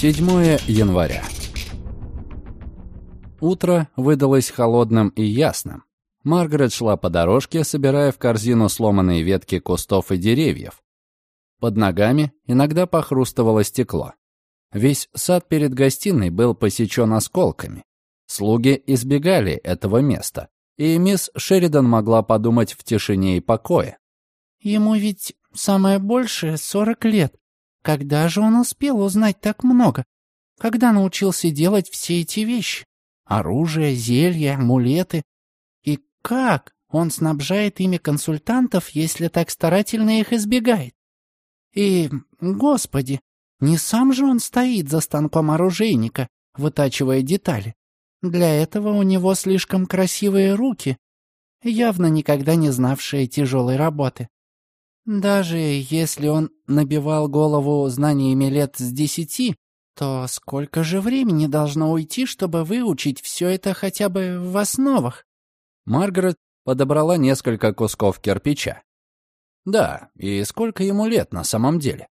7 января. Утро выдалось холодным и ясным. Маргарет шла по дорожке, собирая в корзину сломанные ветки кустов и деревьев. Под ногами иногда похрустывало стекло. Весь сад перед гостиной был посечен осколками. Слуги избегали этого места, и мисс Шеридан могла подумать в тишине и покое. «Ему ведь самое большее — сорок лет. Когда же он успел узнать так много? Когда научился делать все эти вещи? Оружие, зелья, амулеты. И как он снабжает ими консультантов, если так старательно их избегает? И, господи, не сам же он стоит за станком оружейника, вытачивая детали. Для этого у него слишком красивые руки, явно никогда не знавшие тяжелой работы. Даже если он набивал голову знаниями лет с десяти, то сколько же времени должно уйти, чтобы выучить все это хотя бы в основах? Маргарет подобрала несколько кусков кирпича. Да, и сколько ему лет на самом деле?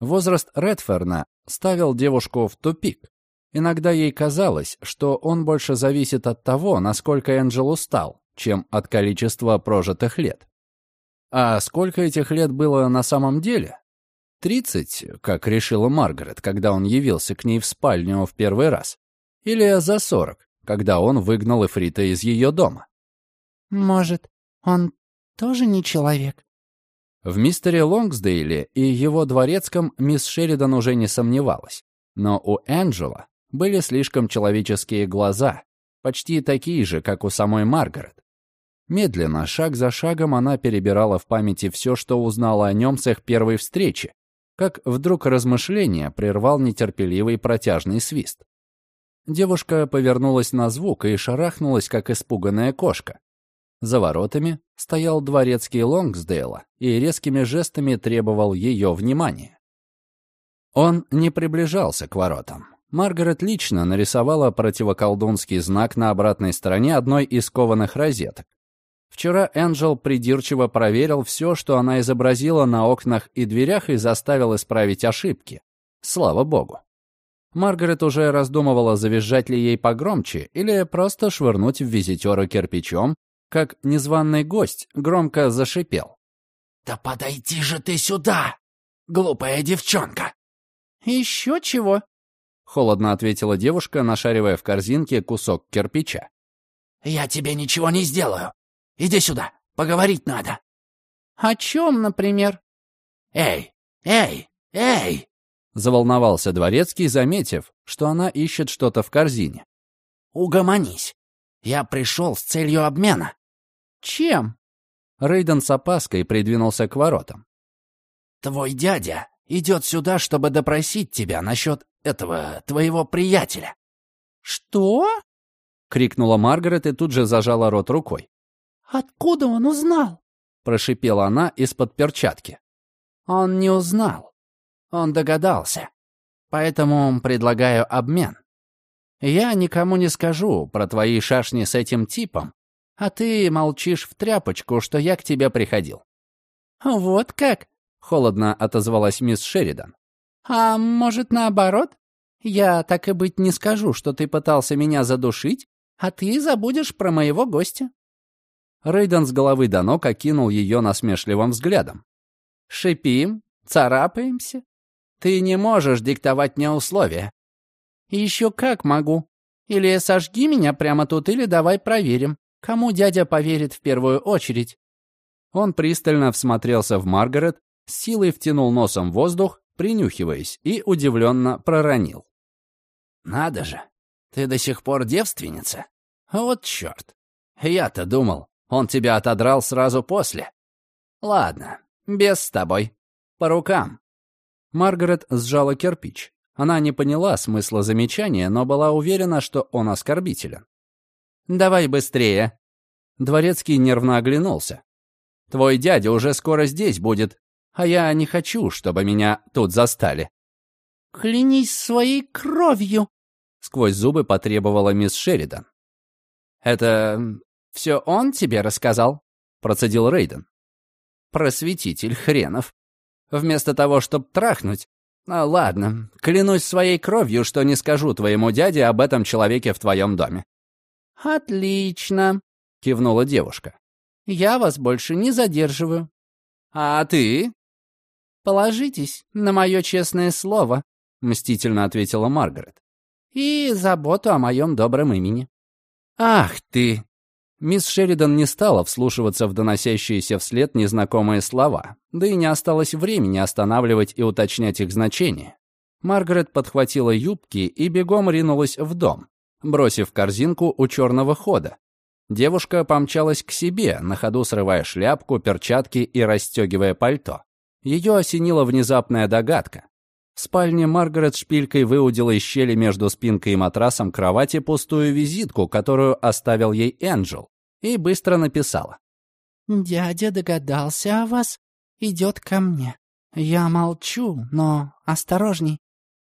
Возраст Редферна ставил девушку в тупик. Иногда ей казалось, что он больше зависит от того, насколько Энджел устал, чем от количества прожитых лет. А сколько этих лет было на самом деле? Тридцать, как решила Маргарет, когда он явился к ней в спальню в первый раз? Или за сорок, когда он выгнал Эфрита из ее дома? «Может, он тоже не человек?» В мистере Лонгсдейле и его дворецком мисс Шеридан уже не сомневалась. Но у Энджела были слишком человеческие глаза, почти такие же, как у самой Маргарет. Медленно, шаг за шагом, она перебирала в памяти все, что узнала о нем с их первой встречи, как вдруг размышление прервал нетерпеливый протяжный свист. Девушка повернулась на звук и шарахнулась, как испуганная кошка. За воротами стоял дворецкий Лонгсдейла и резкими жестами требовал ее внимания. Он не приближался к воротам. Маргарет лично нарисовала противоколдунский знак на обратной стороне одной из кованых розеток. Вчера Энджел придирчиво проверил все, что она изобразила на окнах и дверях и заставил исправить ошибки. Слава богу. Маргарет уже раздумывала, завизжать ли ей погромче или просто швырнуть в визитера кирпичом, как незваный гость громко зашипел. «Да подойди же ты сюда, глупая девчонка!» «Еще чего?» — холодно ответила девушка, нашаривая в корзинке кусок кирпича. «Я тебе ничего не сделаю. Иди сюда, поговорить надо». «О чем, например?» «Эй, эй, эй!» Заволновался дворецкий, заметив, что она ищет что-то в корзине. «Угомонись. Я пришел с целью обмена». «Чем?» Рейден с опаской придвинулся к воротам. «Твой дядя идет сюда, чтобы допросить тебя насчет этого твоего приятеля». «Что?» — крикнула Маргарет и тут же зажала рот рукой. «Откуда он узнал?» — прошипела она из-под перчатки. «Он не узнал. Он догадался. Поэтому предлагаю обмен. Я никому не скажу про твои шашни с этим типом, а ты молчишь в тряпочку, что я к тебе приходил». «Вот как?» — холодно отозвалась мисс Шеридан. «А может, наоборот? Я так и быть не скажу, что ты пытался меня задушить, а ты забудешь про моего гостя». Рейден с головы до ног окинул ее насмешливым взглядом. «Шипим? Царапаемся? Ты не можешь диктовать мне условия». «Еще как могу. Или сожги меня прямо тут, или давай проверим, кому дядя поверит в первую очередь». Он пристально всмотрелся в Маргарет, силой втянул носом воздух, принюхиваясь, и удивленно проронил. «Надо же, ты до сих пор девственница? Вот черт. Я-то думал, он тебя отодрал сразу после. Ладно, без с тобой. По рукам». Маргарет сжала кирпич. Она не поняла смысла замечания, но была уверена, что он оскорбителен. «Давай быстрее!» Дворецкий нервно оглянулся. «Твой дядя уже скоро здесь будет, а я не хочу, чтобы меня тут застали». «Клянись своей кровью!» Сквозь зубы потребовала мисс Шеридан. «Это все он тебе рассказал?» Процедил Рейден. «Просветитель хренов. Вместо того, чтобы трахнуть, А, ладно, клянусь своей кровью, что не скажу твоему дяде об этом человеке в твоем доме». «Отлично», — кивнула девушка. «Я вас больше не задерживаю». «А ты?» «Положитесь на мое честное слово», — мстительно ответила Маргарет. «И заботу о моем добром имени». «Ах ты!» Мисс Шеридан не стала вслушиваться в доносящиеся вслед незнакомые слова, да и не осталось времени останавливать и уточнять их значение. Маргарет подхватила юбки и бегом ринулась в дом, бросив корзинку у черного хода. Девушка помчалась к себе, на ходу срывая шляпку, перчатки и расстегивая пальто. Ее осенила внезапная догадка. В спальне Маргарет шпилькой выудила из щели между спинкой и матрасом кровати пустую визитку, которую оставил ей Энджел, и быстро написала. «Дядя догадался о вас, идет ко мне. Я молчу, но осторожней».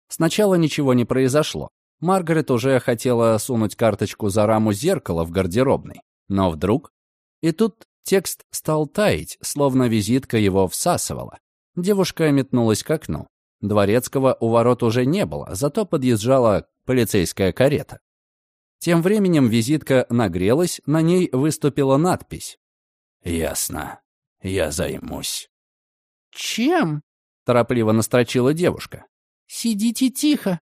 Сначала ничего не произошло. Маргарет уже хотела сунуть карточку за раму зеркала в гардеробной. Но вдруг... И тут текст стал таять, словно визитка его всасывала. Девушка метнулась к окну. Дворецкого у ворот уже не было, зато подъезжала полицейская карета. Тем временем визитка нагрелась, на ней выступила надпись. «Ясно. Я займусь». «Чем?» — торопливо настрочила девушка. «Сидите тихо».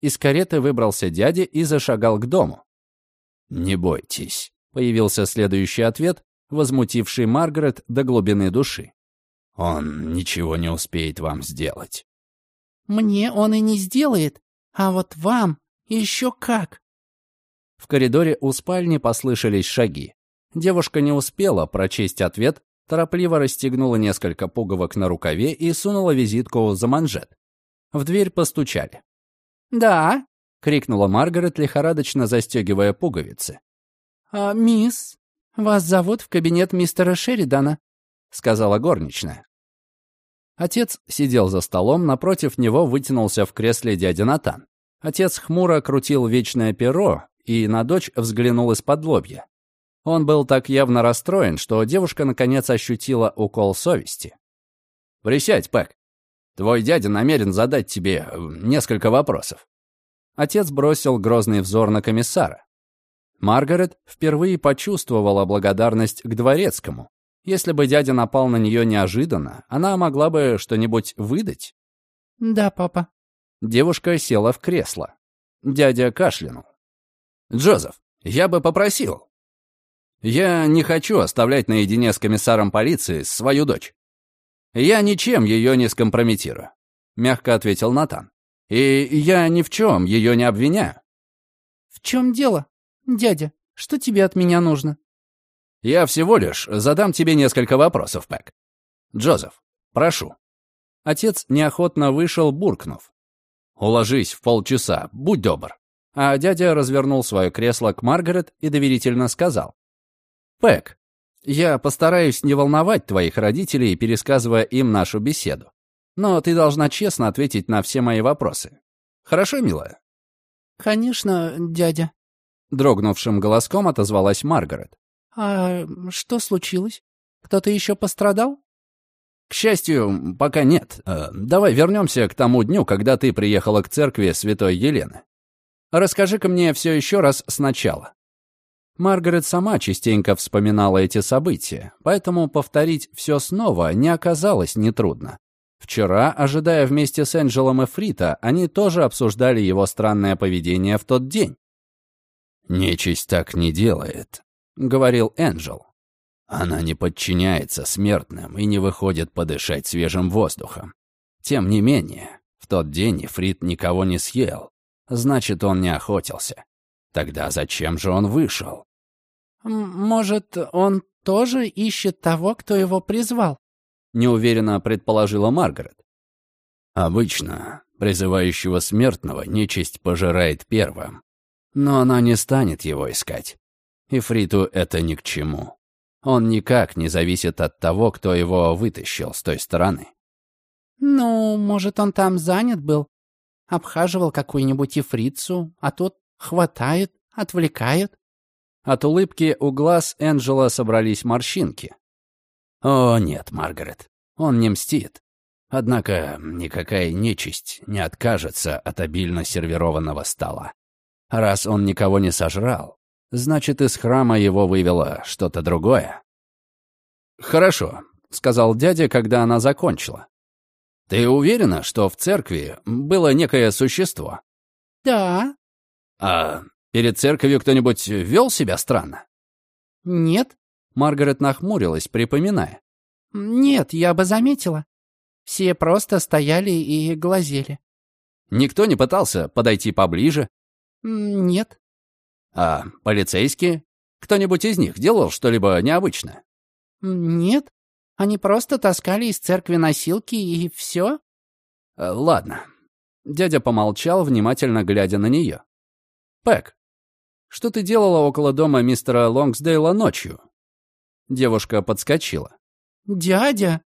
Из кареты выбрался дядя и зашагал к дому. «Не бойтесь», — появился следующий ответ, возмутивший Маргарет до глубины души. «Он ничего не успеет вам сделать». Мне он и не сделает, а вот вам еще как. В коридоре у спальни послышались шаги. Девушка не успела прочесть ответ, торопливо расстегнула несколько пуговок на рукаве и сунула визитку за манжет. В дверь постучали. «Да», — крикнула Маргарет, лихорадочно застегивая пуговицы. «А, «Мисс, вас зовут в кабинет мистера Шеридана», — сказала горничная. Отец сидел за столом, напротив него вытянулся в кресле дядя Натан. Отец хмуро крутил вечное перо и на дочь взглянул из-под лобья. Он был так явно расстроен, что девушка наконец ощутила укол совести. «Присядь, Пэк. Твой дядя намерен задать тебе э, несколько вопросов». Отец бросил грозный взор на комиссара. Маргарет впервые почувствовала благодарность к дворецкому, если бы дядя напал на нее неожиданно, она могла бы что-нибудь выдать. «Да, папа». Девушка села в кресло. Дядя кашлянул. «Джозеф, я бы попросил. Я не хочу оставлять наедине с комиссаром полиции свою дочь. Я ничем ее не скомпрометирую», — мягко ответил Натан. «И я ни в чем ее не обвиняю». «В чем дело, дядя? Что тебе от меня нужно?» Я всего лишь задам тебе несколько вопросов, Пэк. Джозеф, прошу». Отец неохотно вышел, буркнув. «Уложись в полчаса, будь добр». А дядя развернул свое кресло к Маргарет и доверительно сказал. «Пэк, я постараюсь не волновать твоих родителей, пересказывая им нашу беседу. Но ты должна честно ответить на все мои вопросы. Хорошо, милая?» «Конечно, дядя», — дрогнувшим голоском отозвалась Маргарет. «А что случилось? Кто-то еще пострадал?» «К счастью, пока нет. Э, давай вернемся к тому дню, когда ты приехала к церкви Святой Елены. Расскажи-ка мне все еще раз сначала». Маргарет сама частенько вспоминала эти события, поэтому повторить все снова не оказалось нетрудно. Вчера, ожидая вместе с Энджелом и Фрита, они тоже обсуждали его странное поведение в тот день. «Нечисть так не делает», — говорил Энджел. Она не подчиняется смертным и не выходит подышать свежим воздухом. Тем не менее, в тот день Ифрит никого не съел. Значит, он не охотился. Тогда зачем же он вышел? «Может, он тоже ищет того, кто его призвал?» Неуверенно предположила Маргарет. Обычно призывающего смертного нечисть пожирает первым. Но она не станет его искать. Ифриту это ни к чему. Он никак не зависит от того, кто его вытащил с той стороны. «Ну, может, он там занят был? Обхаживал какую-нибудь ифрицу, а тот хватает, отвлекает?» От улыбки у глаз Энджела собрались морщинки. «О, нет, Маргарет, он не мстит. Однако никакая нечисть не откажется от обильно сервированного стола. Раз он никого не сожрал, значит, из храма его вывело что-то другое. «Хорошо», — сказал дядя, когда она закончила. «Ты уверена, что в церкви было некое существо?» «Да». «А перед церковью кто-нибудь вел себя странно?» «Нет». Маргарет нахмурилась, припоминая. «Нет, я бы заметила. Все просто стояли и глазели». «Никто не пытался подойти поближе?» «Нет». «А полицейские? Кто-нибудь из них делал что-либо необычное?» «Нет. Они просто таскали из церкви носилки и все». Э, «Ладно». Дядя помолчал, внимательно глядя на нее. «Пэк, что ты делала около дома мистера Лонгсдейла ночью?» Девушка подскочила. «Дядя!»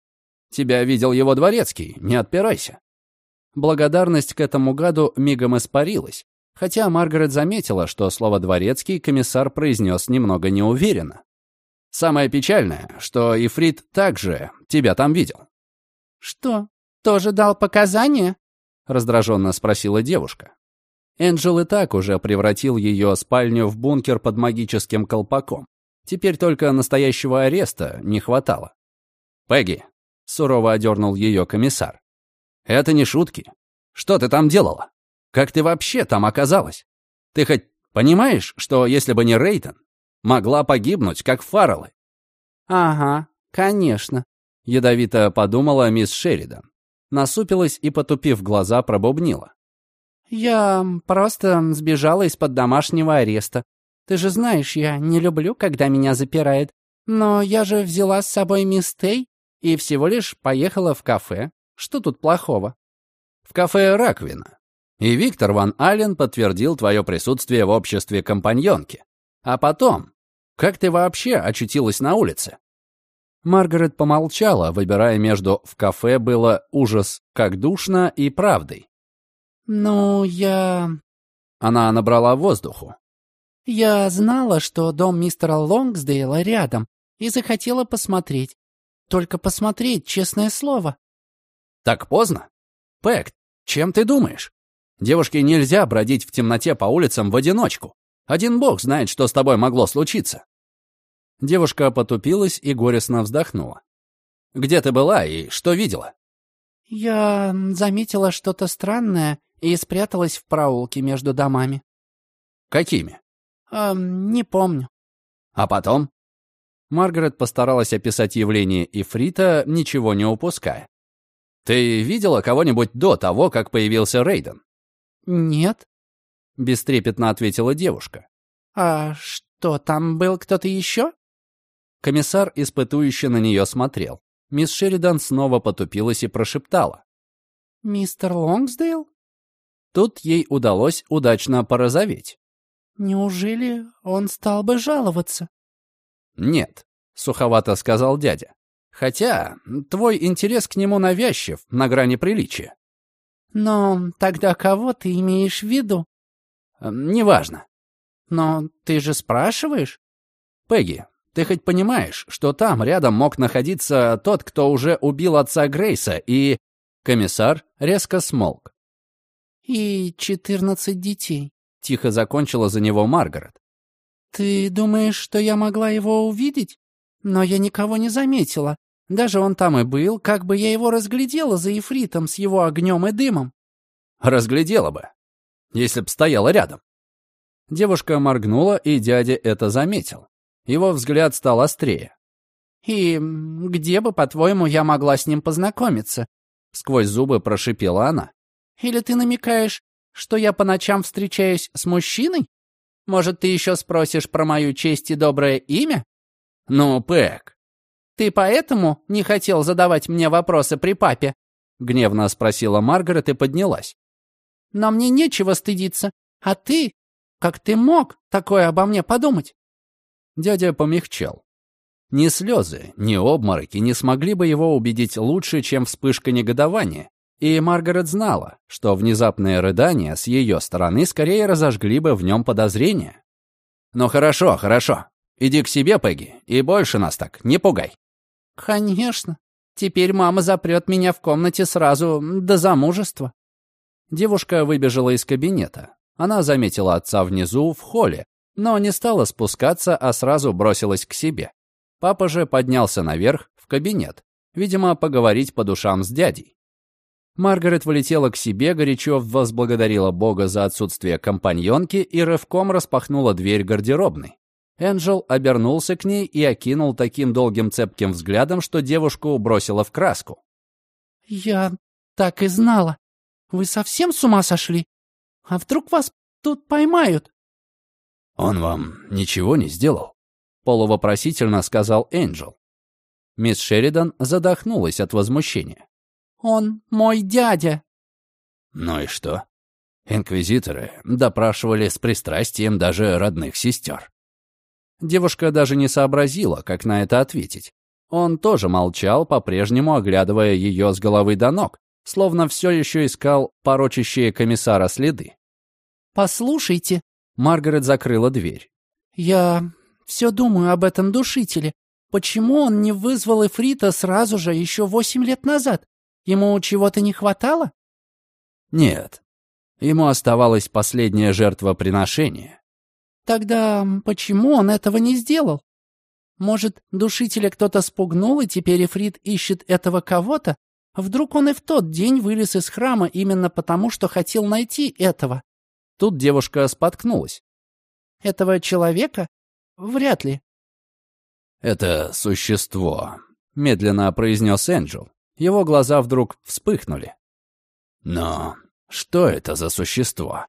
«Тебя видел его дворецкий, не отпирайся». Благодарность к этому гаду мигом испарилась, хотя Маргарет заметила, что слово «дворецкий» комиссар произнес немного неуверенно. «Самое печальное, что Ифрит также тебя там видел». «Что, тоже дал показания?» — раздраженно спросила девушка. Энджел и так уже превратил ее спальню в бункер под магическим колпаком. Теперь только настоящего ареста не хватало. «Пегги», — сурово одернул ее комиссар, — «это не шутки. Что ты там делала? Как ты вообще там оказалась? Ты хоть понимаешь, что если бы не Рейтон, могла погибнуть, как Фарреллы?» «Ага, конечно», — ядовито подумала мисс Шеридан. Насупилась и, потупив глаза, пробубнила. «Я просто сбежала из-под домашнего ареста. Ты же знаешь, я не люблю, когда меня запирают. Но я же взяла с собой мисс Тей и всего лишь поехала в кафе. Что тут плохого?» «В кафе «Раковина». И Виктор Ван Аллен подтвердил твое присутствие в обществе компаньонки. А потом, как ты вообще очутилась на улице?» Маргарет помолчала, выбирая между «в кафе было ужас, как душно» и «правдой». «Ну, я...» Она набрала воздуху. «Я знала, что дом мистера Лонгсдейла рядом, и захотела посмотреть. Только посмотреть, честное слово». «Так поздно? Пэк, чем ты думаешь? Девушке нельзя бродить в темноте по улицам в одиночку. Один бог знает, что с тобой могло случиться». Девушка потупилась и горестно вздохнула. «Где ты была и что видела?» «Я заметила что-то странное и спряталась в проулке между домами». «Какими?» «Э, «Не помню». «А потом?» Маргарет постаралась описать явление Ифрита, ничего не упуская. «Ты видела кого-нибудь до того, как появился Рейден?» «Нет», — бестрепетно ответила девушка. «А что, там был кто-то еще?» Комиссар испытующе на нее смотрел. Мисс Шеридан снова потупилась и прошептала. «Мистер Лонгсдейл?» Тут ей удалось удачно порозоветь. «Неужели он стал бы жаловаться?» «Нет», — суховато сказал дядя. «Хотя твой интерес к нему навязчив, на грани приличия». «Но тогда кого ты имеешь в виду?» «Неважно». «Но ты же спрашиваешь?» «Пегги, ты хоть понимаешь, что там рядом мог находиться тот, кто уже убил отца Грейса, и...» Комиссар резко смолк. «И четырнадцать детей», — тихо закончила за него Маргарет. «Ты думаешь, что я могла его увидеть? Но я никого не заметила. Даже он там и был, как бы я его разглядела за ефритом с его огнем и дымом». «Разглядела бы, если б стояла рядом». Девушка моргнула, и дядя это заметил. Его взгляд стал острее. «И где бы, по-твоему, я могла с ним познакомиться?» Сквозь зубы прошипела она. «Или ты намекаешь, что я по ночам встречаюсь с мужчиной? Может, ты еще спросишь про мою честь и доброе имя?» «Ну, Пэк!» «Ты поэтому не хотел задавать мне вопросы при папе?» Гневно спросила Маргарет и поднялась. «Но мне нечего стыдиться. А ты? Как ты мог такое обо мне подумать?» Дядя помягчал. Ни слезы, ни обмороки не смогли бы его убедить лучше, чем вспышка негодования. И Маргарет знала, что внезапные рыдания с ее стороны скорее разожгли бы в нем подозрения. «Ну хорошо, хорошо. Иди к себе, Пегги, и больше нас так не пугай». «Конечно», Теперь мама запрет меня в комнате сразу до замужества». Девушка выбежала из кабинета. Она заметила отца внизу, в холле, но не стала спускаться, а сразу бросилась к себе. Папа же поднялся наверх, в кабинет, видимо, поговорить по душам с дядей. Маргарет влетела к себе, горячо возблагодарила Бога за отсутствие компаньонки и рывком распахнула дверь гардеробной. Энджел обернулся к ней и окинул таким долгим цепким взглядом, что девушку бросила в краску. «Я так и знала. Вы совсем с ума сошли? А вдруг вас тут поймают?» «Он вам ничего не сделал?» — полувопросительно сказал Энджел. Мисс Шеридан задохнулась от возмущения. «Он мой дядя». «Ну и что?» Инквизиторы допрашивали с пристрастием даже родных сестер. Девушка даже не сообразила, как на это ответить. Он тоже молчал, по-прежнему оглядывая ее с головы до ног, словно все еще искал порочащие комиссара следы. «Послушайте», — Маргарет закрыла дверь. «Я все думаю об этом душителе. Почему он не вызвал Эфрита сразу же, еще восемь лет назад? Ему чего-то не хватало?» «Нет. Ему оставалось последнее жертвоприношение». «Тогда почему он этого не сделал? Может, душителя кто-то спугнул, и теперь Эфрит ищет этого кого-то? Вдруг он и в тот день вылез из храма именно потому, что хотел найти этого?» Тут девушка споткнулась. «Этого человека? Вряд ли. «Это существо», — медленно произнес Энджел. Его глаза вдруг вспыхнули. «Но что это за существо?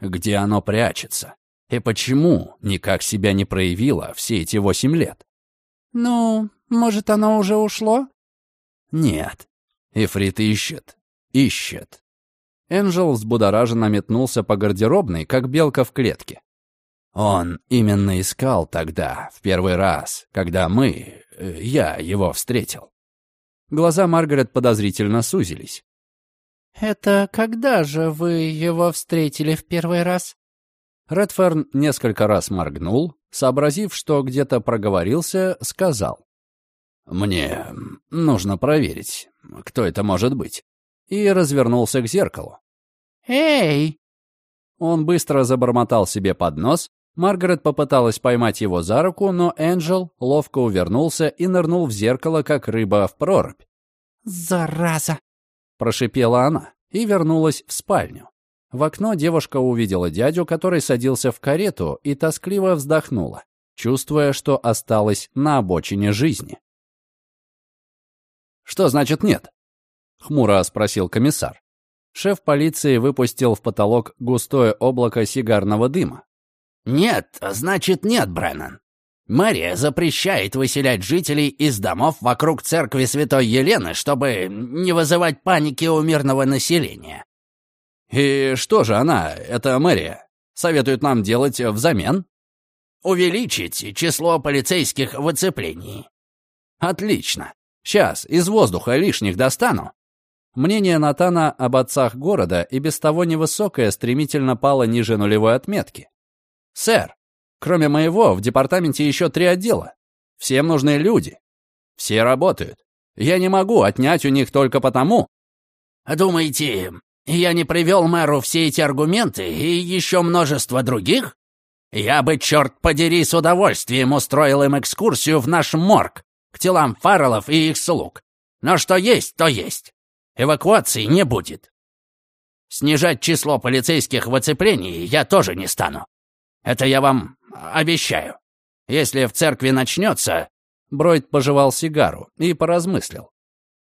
Где оно прячется? И почему никак себя не проявило все эти восемь лет?» «Ну, может, оно уже ушло?» «Нет. Ифрит ищет. Ищет». Энджел взбудораженно метнулся по гардеробной, как белка в клетке. Он именно искал тогда, в первый раз, когда мы... Э, я его встретил. Глаза Маргарет подозрительно сузились. «Это когда же вы его встретили в первый раз?» Редферн несколько раз моргнул, сообразив, что где-то проговорился, сказал. «Мне нужно проверить, кто это может быть», и развернулся к зеркалу. «Эй!» Он быстро забормотал себе под нос, Маргарет попыталась поймать его за руку, но Энджел ловко увернулся и нырнул в зеркало, как рыба в прорубь. «Зараза!» — прошипела она и вернулась в спальню. В окно девушка увидела дядю, который садился в карету, и тоскливо вздохнула, чувствуя, что осталась на обочине жизни. «Что значит нет?» — хмуро спросил комиссар. Шеф полиции выпустил в потолок густое облако сигарного дыма, «Нет, значит нет, Бреннан. Мэрия запрещает выселять жителей из домов вокруг церкви Святой Елены, чтобы не вызывать паники у мирного населения». «И что же она, эта мэрия, советует нам делать взамен?» «Увеличить число полицейских выцеплений». «Отлично. Сейчас из воздуха лишних достану». Мнение Натана об отцах города и без того невысокое стремительно пало ниже нулевой отметки. «Сэр, кроме моего, в департаменте еще три отдела. Всем нужны люди. Все работают. Я не могу отнять у них только потому...» «Думаете, я не привел мэру все эти аргументы и еще множество других? Я бы, черт подери, с удовольствием устроил им экскурсию в наш морг, к телам Фарреллов и их слуг. Но что есть, то есть. Эвакуации не будет. Снижать число полицейских в оцеплении я тоже не стану. Это я вам обещаю. Если в церкви начнется...» Бройд пожевал сигару и поразмыслил.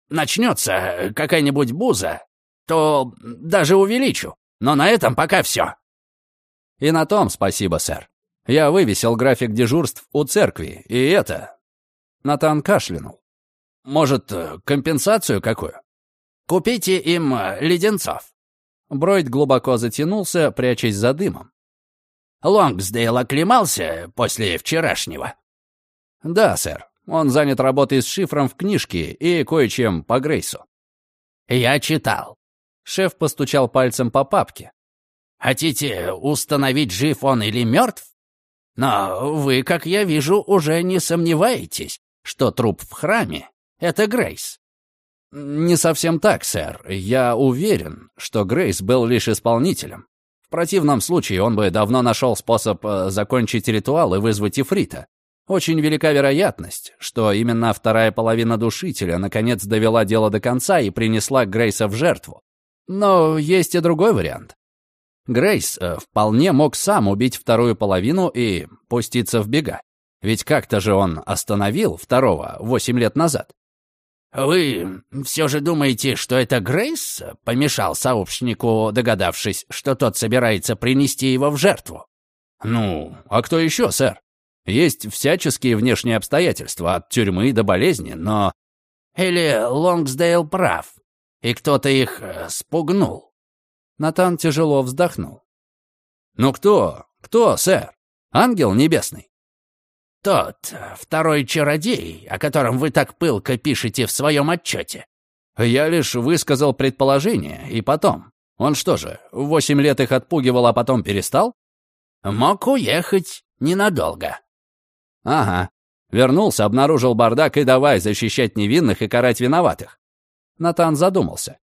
«Начнется какая-нибудь буза, то даже увеличу. Но на этом пока все». «И на том спасибо, сэр. Я вывесил график дежурств у церкви, и это...» Натан кашлянул. «Может, компенсацию какую?» «Купите им леденцов». Бройд глубоко затянулся, прячась за дымом. Лонгсдейл оклемался после вчерашнего?» «Да, сэр. Он занят работой с шифром в книжке и кое-чем по Грейсу». «Я читал». Шеф постучал пальцем по папке. «Хотите установить, жив он или мертв? Но вы, как я вижу, уже не сомневаетесь, что труп в храме — это Грейс. не совсем так, сэр. Я уверен, что Грейс был лишь исполнителем. В противном случае он бы давно нашел способ э, закончить ритуал и вызвать Ифрита. Очень велика вероятность, что именно вторая половина душителя наконец довела дело до конца и принесла Грейса в жертву. Но есть и другой вариант. Грейс э, вполне мог сам убить вторую половину и пуститься в бега. Ведь как-то же он остановил второго восемь лет назад. «Вы все же думаете, что это Грейс помешал сообщнику, догадавшись, что тот собирается принести его в жертву?» «Ну, а кто еще, сэр? Есть всяческие внешние обстоятельства, от тюрьмы до болезни, но...» «Или Лонгсдейл прав, и кто-то их э, спугнул?» Натан тяжело вздохнул. «Ну кто? Кто, сэр? Ангел небесный?» Тот, второй чародей, о котором вы так пылко пишете в своем отчете. Я лишь высказал предположение, и потом. Он что же, восемь лет их отпугивал, а потом перестал? Мог уехать ненадолго. Ага. Вернулся, обнаружил бардак и давай защищать невинных и карать виноватых. Натан задумался.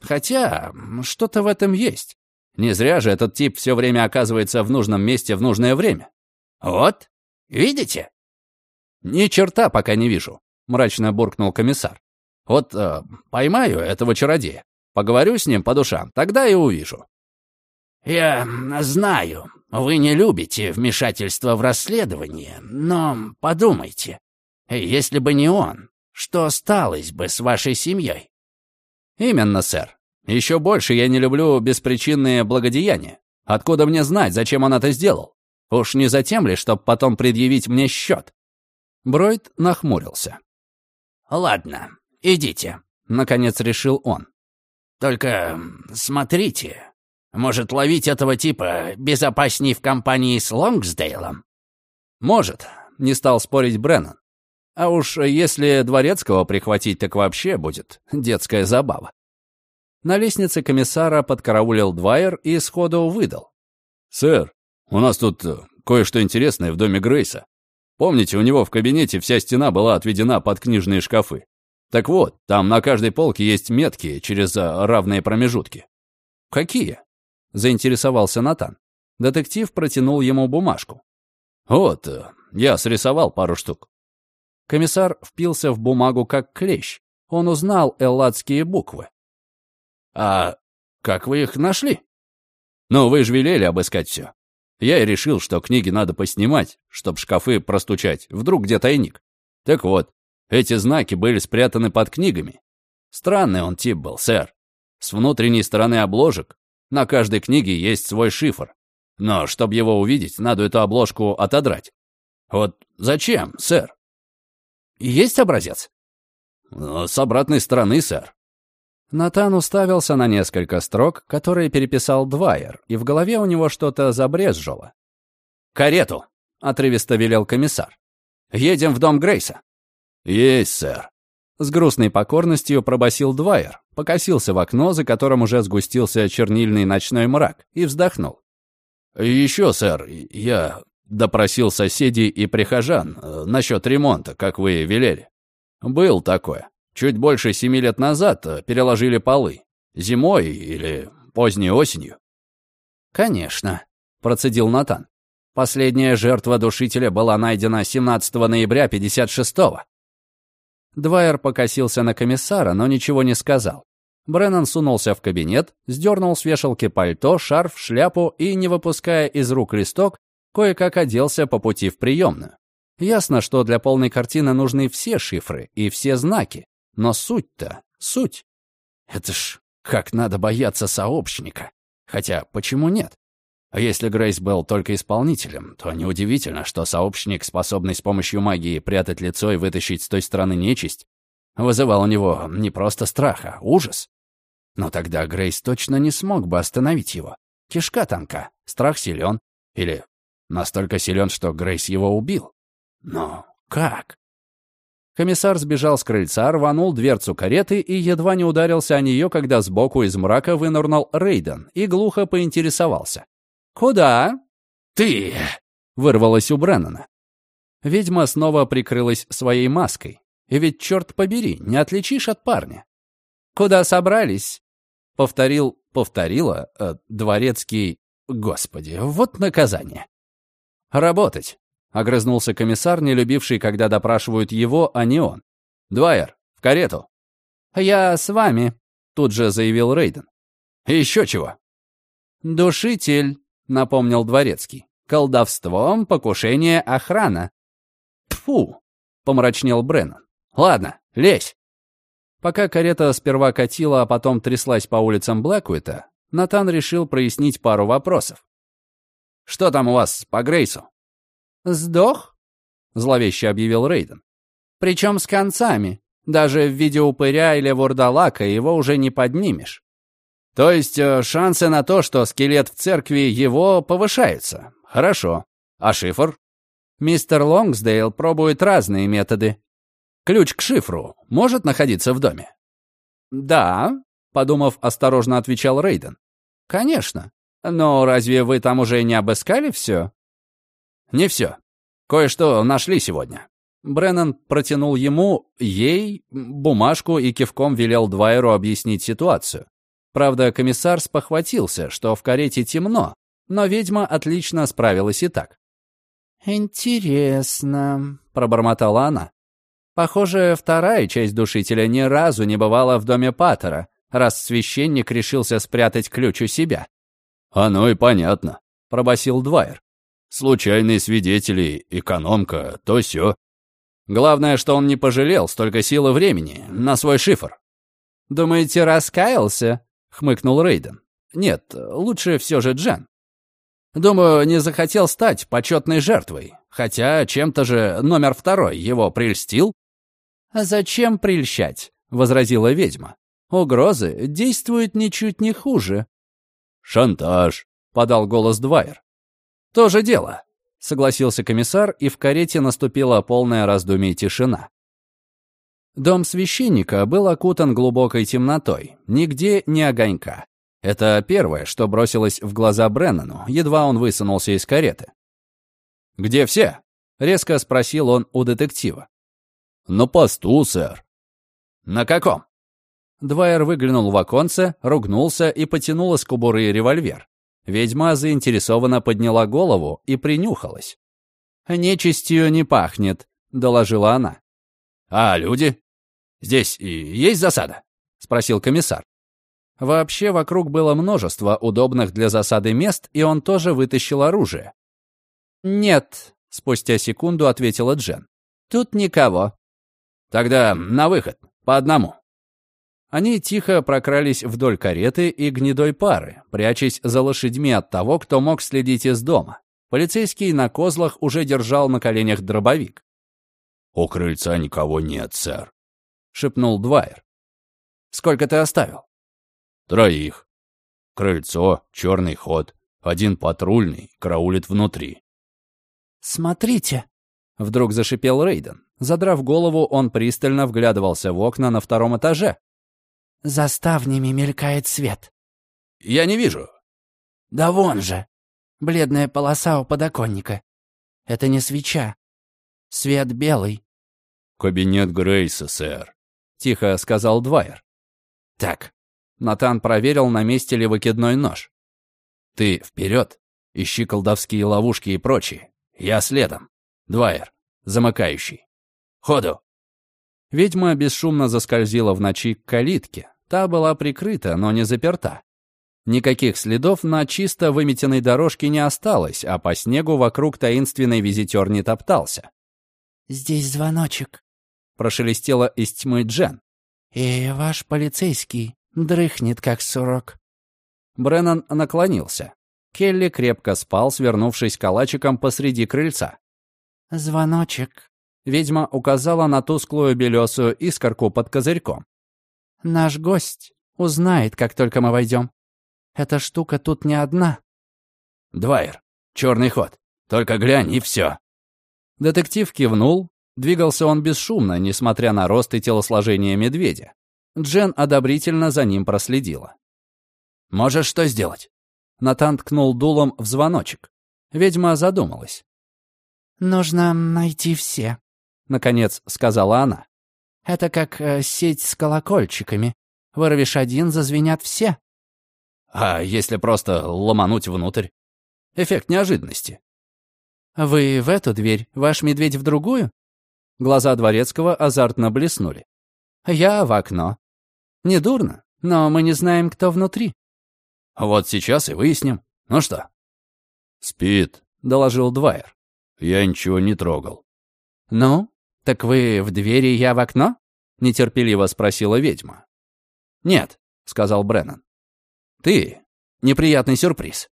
Хотя, что-то в этом есть. Не зря же этот тип все время оказывается в нужном месте в нужное время. Вот, Видите?» «Ни черта пока не вижу», — мрачно буркнул комиссар. «Вот э, поймаю этого чародея, поговорю с ним по душам, тогда и увижу». «Я знаю, вы не любите вмешательство в расследование, но подумайте, если бы не он, что осталось бы с вашей семьей?» «Именно, сэр. Еще больше я не люблю беспричинные благодеяния. Откуда мне знать, зачем он это сделал? Уж не затем ли, чтоб потом предъявить мне счет?» Бройд нахмурился. «Ладно, идите», — наконец решил он. «Только смотрите, может, ловить этого типа безопасней в компании с Лонгсдейлом?» «Может», — не стал спорить Бреннан. «А уж если Дворецкого прихватить, так вообще будет детская забава». На лестнице комиссара подкараулил Двайер и сходу выдал. «Сэр, у нас тут э, кое-что интересное в доме Грейса. Помните, у него в кабинете вся стена была отведена под книжные шкафы? Так вот, там на каждой полке есть метки через э, равные промежутки. Какие? Заинтересовался Натан. Детектив протянул ему бумажку. Вот, э, я срисовал пару штук. Комиссар впился в бумагу как клещ. Он узнал элладские буквы. «А как вы их нашли?» «Ну, вы же велели обыскать все. Я и решил, что книги надо поснимать, чтоб шкафы простучать. Вдруг где тайник. Так вот, эти знаки были спрятаны под книгами. Странный он тип был, сэр. С внутренней стороны обложек на каждой книге есть свой шифр. Но, чтобы его увидеть, надо эту обложку отодрать. Вот зачем, сэр? Есть образец? С обратной стороны, сэр. Натан уставился на несколько строк, которые переписал Двайер, и в голове у него что-то забрезжило. «Карету!» — отрывисто велел комиссар. «Едем в дом Грейса». «Есть, сэр». С грустной покорностью пробасил Двайер, покосился в окно, за которым уже сгустился чернильный ночной мрак, и вздохнул. «Еще, сэр, я допросил соседей и прихожан э, насчет ремонта, как вы велели. Был такое. Чуть больше семи лет назад э, переложили полы. Зимой или поздней осенью. «Конечно», — процедил Натан. «Последняя жертва душителя была найдена 17 ноября 56-го». Двайер покосился на комиссара, но ничего не сказал. Бреннан сунулся в кабинет, сдернул с вешалки пальто, шарф, шляпу и, не выпуская из рук листок, кое-как оделся по пути в приемную. Ясно, что для полной картины нужны все шифры и все знаки, но суть-то, суть. Это ж как надо бояться сообщника. Хотя, почему нет? А если Грейс был только исполнителем, то неудивительно, что сообщник, способный с помощью магии прятать лицо и вытащить с той стороны нечисть, вызывал у него не просто страх, а ужас. Но тогда Грейс точно не смог бы остановить его. Кишка тонка, страх силен. Или настолько силен, что Грейс его убил. Но как? Комиссар сбежал с крыльца, рванул дверцу кареты и едва не ударился о нее, когда сбоку из мрака вынырнул Рейден и глухо поинтересовался. «Куда?» «Ты!» — вырвалось у Бреннана. Ведьма снова прикрылась своей маской. И ведь, черт побери, не отличишь от парня. куда собрались?» Повторил, повторила, э, дворецкий... Господи, вот наказание. «Работать», — огрызнулся комиссар, не любивший, когда допрашивают его, а не он. «Двайер, в карету». «Я с вами», — тут же заявил Рейден. «Еще чего?» «Душитель», — напомнил дворецкий. «Колдовством, покушение, охрана». «Тьфу!» — помрачнел Бреннан. «Ладно, лезь». Пока карета сперва катила, а потом тряслась по улицам Блэкуита, Натан решил прояснить пару вопросов. «Что там у вас по Грейсу?» «Сдох?» — зловеще объявил Рейден. «Причем с концами. Даже в виде упыря или вурдалака его уже не поднимешь». «То есть э, шансы на то, что скелет в церкви его повышаются? Хорошо. А шифр?» «Мистер Лонгсдейл пробует разные методы». «Ключ к шифру может находиться в доме?» «Да», — подумав, осторожно отвечал Рейден. «Конечно. Но разве вы там уже не обыскали все?» «Не все. Кое-что нашли сегодня». Бреннан протянул ему, ей, бумажку и кивком велел Двайеру объяснить ситуацию. Правда, комиссар спохватился, что в карете темно, но ведьма отлично справилась и так. «Интересно», — пробормотала она. Похоже, вторая часть душителя ни разу не бывала в доме Паттера, раз священник решился спрятать ключ у себя. «Оно и понятно», — пробасил Двайер. «Случайные свидетели, экономка, то все. Главное, что он не пожалел столько сил и времени на свой шифр». «Думаете, раскаялся?» — хмыкнул Рейден. «Нет, лучше все же Джен. Думаю, не захотел стать почетной жертвой, хотя чем-то же номер второй его прельстил». «А зачем прельщать?» — возразила ведьма. «Угрозы действуют ничуть не хуже». «Шантаж», — подал голос Двайер. «То же дело», — согласился комиссар, и в карете наступила полная раздумие тишина. Дом священника был окутан глубокой темнотой, нигде ни огонька. Это первое, что бросилось в глаза Бреннану, едва он высунулся из кареты. «Где все?» — резко спросил он у детектива. «На посту, сэр». «На каком?» Двайер выглянул в оконце, ругнулся и потянул из кобуры револьвер. Ведьма заинтересованно подняла голову и принюхалась. «Нечистью не пахнет», — доложила она. «А люди? Здесь и есть засада?» — спросил комиссар. Вообще вокруг было множество удобных для засады мест, и он тоже вытащил оружие. «Нет», — спустя секунду ответила Джен. «Тут никого». «Тогда на выход, по одному». Они тихо прокрались вдоль кареты и гнедой пары, прячась за лошадьми от того, кто мог следить из дома. Полицейский на козлах уже держал на коленях дробовик. «У крыльца никого нет, сэр», — шепнул Двайер. «Сколько ты оставил?» «Троих. Крыльцо, черный ход, один патрульный, караулит внутри». «Смотрите!» — вдруг зашипел Рейден. Задрав голову, он пристально вглядывался в окна на втором этаже. За ставнями мелькает свет. Я не вижу. Да вон же. Бледная полоса у подоконника. Это не свеча. Свет белый. Кабинет Грейса, сэр. Тихо сказал Двайер. Так. Натан проверил, на месте ли выкидной нож. Ты вперед. Ищи колдовские ловушки и прочие. Я следом. Двайер. Замыкающий. Ходу. Ведьма бесшумно заскользила в ночи к калитке. Та была прикрыта, но не заперта. Никаких следов на чисто выметенной дорожке не осталось, а по снегу вокруг таинственный визитер не топтался. «Здесь звоночек», — прошелестела из тьмы Джен. «И ваш полицейский дрыхнет, как сурок». Бреннан наклонился. Келли крепко спал, свернувшись калачиком посреди крыльца. «Звоночек», Ведьма указала на тусклую белесую искорку под козырьком. «Наш гость узнает, как только мы войдем. Эта штука тут не одна». «Двайер, черный ход. Только глянь, и все». Детектив кивнул. Двигался он бесшумно, несмотря на рост и телосложение медведя. Джен одобрительно за ним проследила. «Можешь что сделать?» Натан ткнул дулом в звоночек. Ведьма задумалась. «Нужно найти все», — наконец сказала она. «Это как э, сеть с колокольчиками. Вырвешь один, зазвенят все. А если просто ломануть внутрь? Эффект неожиданности. Вы в эту дверь, ваш медведь в другую? Глаза Дворецкого азартно блеснули. Я в окно. Недурно, но мы не знаем, кто внутри. Вот сейчас и выясним. Ну что? Спит, доложил Двайер. Я ничего не трогал. Ну, так вы в двери, я в окно? Нетерпеливо спросила ведьма. Нет, сказал Бреннан. Ты неприятный сюрприз.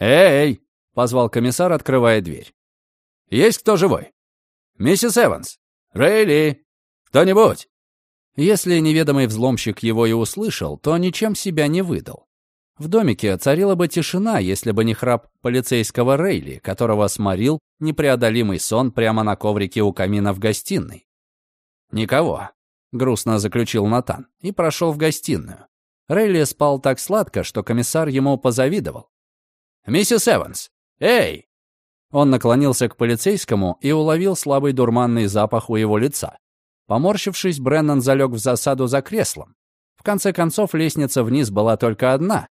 «Эй!» — позвал комиссар, открывая дверь. «Есть кто живой? Миссис Эванс? Рейли? Кто-нибудь?» Если неведомый взломщик его и услышал, то ничем себя не выдал. В домике царила бы тишина, если бы не храп полицейского Рейли, которого сморил непреодолимый сон прямо на коврике у камина в гостиной. «Никого», — грустно заключил Натан и прошел в гостиную. Рейли спал так сладко, что комиссар ему позавидовал. «Миссис Эванс! Эй!» Он наклонился к полицейскому и уловил слабый дурманный запах у его лица. Поморщившись, Бреннан залег в засаду за креслом. В конце концов, лестница вниз была только одна,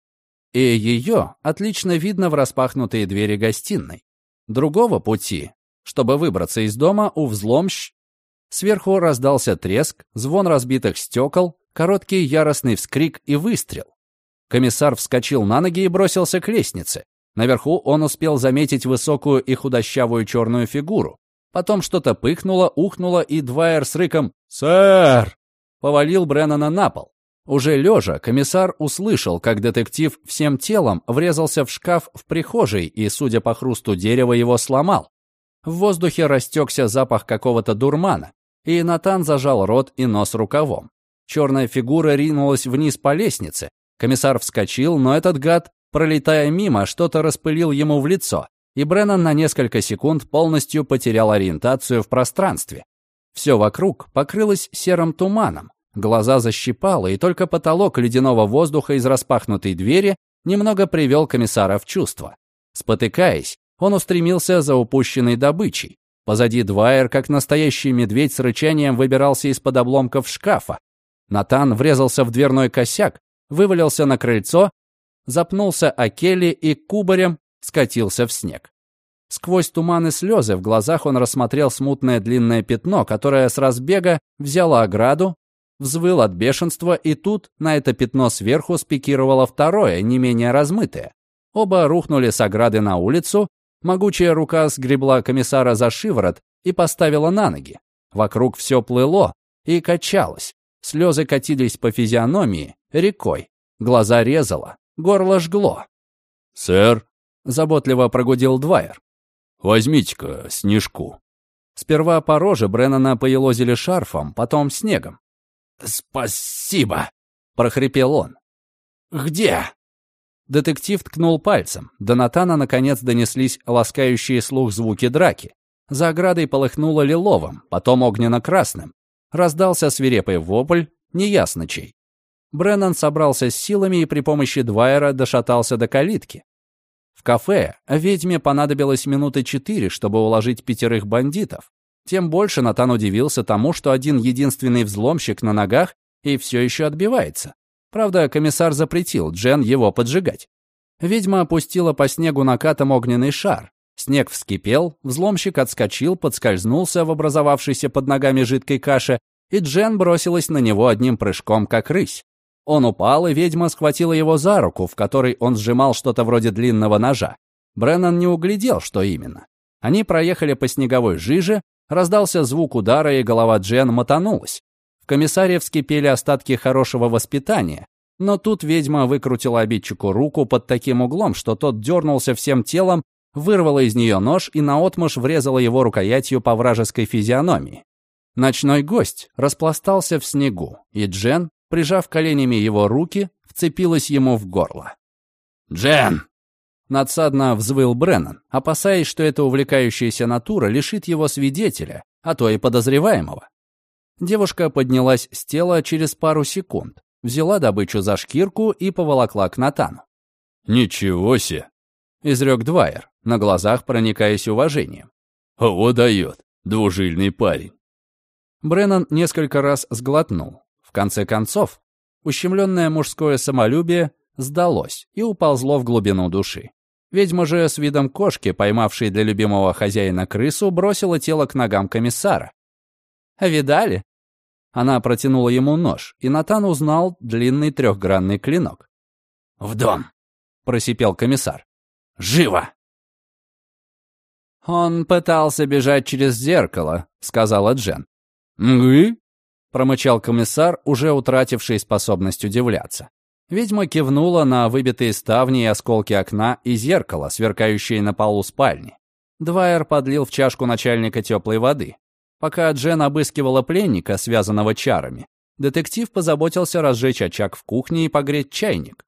и ее отлично видно в распахнутые двери гостиной. Другого пути, чтобы выбраться из дома, у взломщ... Сверху раздался треск, звон разбитых стекол, короткий яростный вскрик и выстрел. Комиссар вскочил на ноги и бросился к лестнице. Наверху он успел заметить высокую и худощавую черную фигуру. Потом что-то пыхнуло, ухнуло, и Двайер с рыком «Сэр!» повалил Бреннана на пол. Уже лежа, комиссар услышал, как детектив всем телом врезался в шкаф в прихожей и, судя по хрусту дерева, его сломал. В воздухе растекся запах какого-то дурмана, и Натан зажал рот и нос рукавом. Черная фигура ринулась вниз по лестнице. Комиссар вскочил, но этот гад Пролетая мимо, что-то распылил ему в лицо, и Бреннан на несколько секунд полностью потерял ориентацию в пространстве. Все вокруг покрылось серым туманом, глаза защипало, и только потолок ледяного воздуха из распахнутой двери немного привел комиссара в чувство. Спотыкаясь, он устремился за упущенной добычей. Позади Двайер, как настоящий медведь с рычанием, выбирался из-под обломков шкафа. Натан врезался в дверной косяк, вывалился на крыльцо запнулся о Келли и кубарем скатился в снег. Сквозь туман и слезы в глазах он рассмотрел смутное длинное пятно, которое с разбега взяло ограду, взвыл от бешенства, и тут на это пятно сверху спикировало второе, не менее размытое. Оба рухнули с ограды на улицу, могучая рука сгребла комиссара за шиворот и поставила на ноги. Вокруг все плыло и качалось. Слезы катились по физиономии рекой, глаза резало. Горло жгло. «Сэр», — заботливо прогудел Двайер. «Возьмите-ка снежку». Сперва по роже Бреннана поелозили шарфом, потом снегом. «Спасибо», — прохрипел он. «Где?» Детектив ткнул пальцем. До Натана наконец донеслись ласкающие слух звуки драки. За оградой полыхнуло лиловым, потом огненно-красным. Раздался свирепый вопль, неясно чей. Бреннан собрался с силами и при помощи Двайера дошатался до калитки. В кафе ведьме понадобилось минуты четыре, чтобы уложить пятерых бандитов. Тем больше Натан удивился тому, что один единственный взломщик на ногах и все еще отбивается. Правда, комиссар запретил Джен его поджигать. Ведьма опустила по снегу накатом огненный шар. Снег вскипел, взломщик отскочил, подскользнулся в образовавшейся под ногами жидкой каше, и Джен бросилась на него одним прыжком, как рысь. Он упал, и ведьма схватила его за руку, в которой он сжимал что-то вроде длинного ножа. Бреннан не углядел, что именно. Они проехали по снеговой жиже, раздался звук удара, и голова Джен мотанулась. В комиссаре вскипели остатки хорошего воспитания, но тут ведьма выкрутила обидчику руку под таким углом, что тот дернулся всем телом, вырвала из нее нож и наотмашь врезала его рукоятью по вражеской физиономии. Ночной гость распластался в снегу, и Джен прижав коленями его руки, вцепилась ему в горло. «Джен!» Надсадно взвыл Бреннан, опасаясь, что эта увлекающаяся натура лишит его свидетеля, а то и подозреваемого. Девушка поднялась с тела через пару секунд, взяла добычу за шкирку и поволокла к Натану. «Ничего себе!» — изрек Двайер, на глазах проникаясь уважением. «О, дает, двужильный парень!» Бреннан несколько раз сглотнул, конце концов, ущемленное мужское самолюбие сдалось и уползло в глубину души. Ведьма же с видом кошки, поймавшей для любимого хозяина крысу, бросила тело к ногам комиссара. «Видали?» Она протянула ему нож, и Натан узнал длинный трехгранный клинок. «В дом!» — просипел комиссар. «Живо!» «Он пытался бежать через зеркало», — сказала Джен. «Гы?» — промычал комиссар, уже утративший способность удивляться. Ведьма кивнула на выбитые ставни и осколки окна и зеркало, сверкающее на полу спальни. Двайер подлил в чашку начальника теплой воды. Пока Джен обыскивала пленника, связанного чарами, детектив позаботился разжечь очаг в кухне и погреть чайник.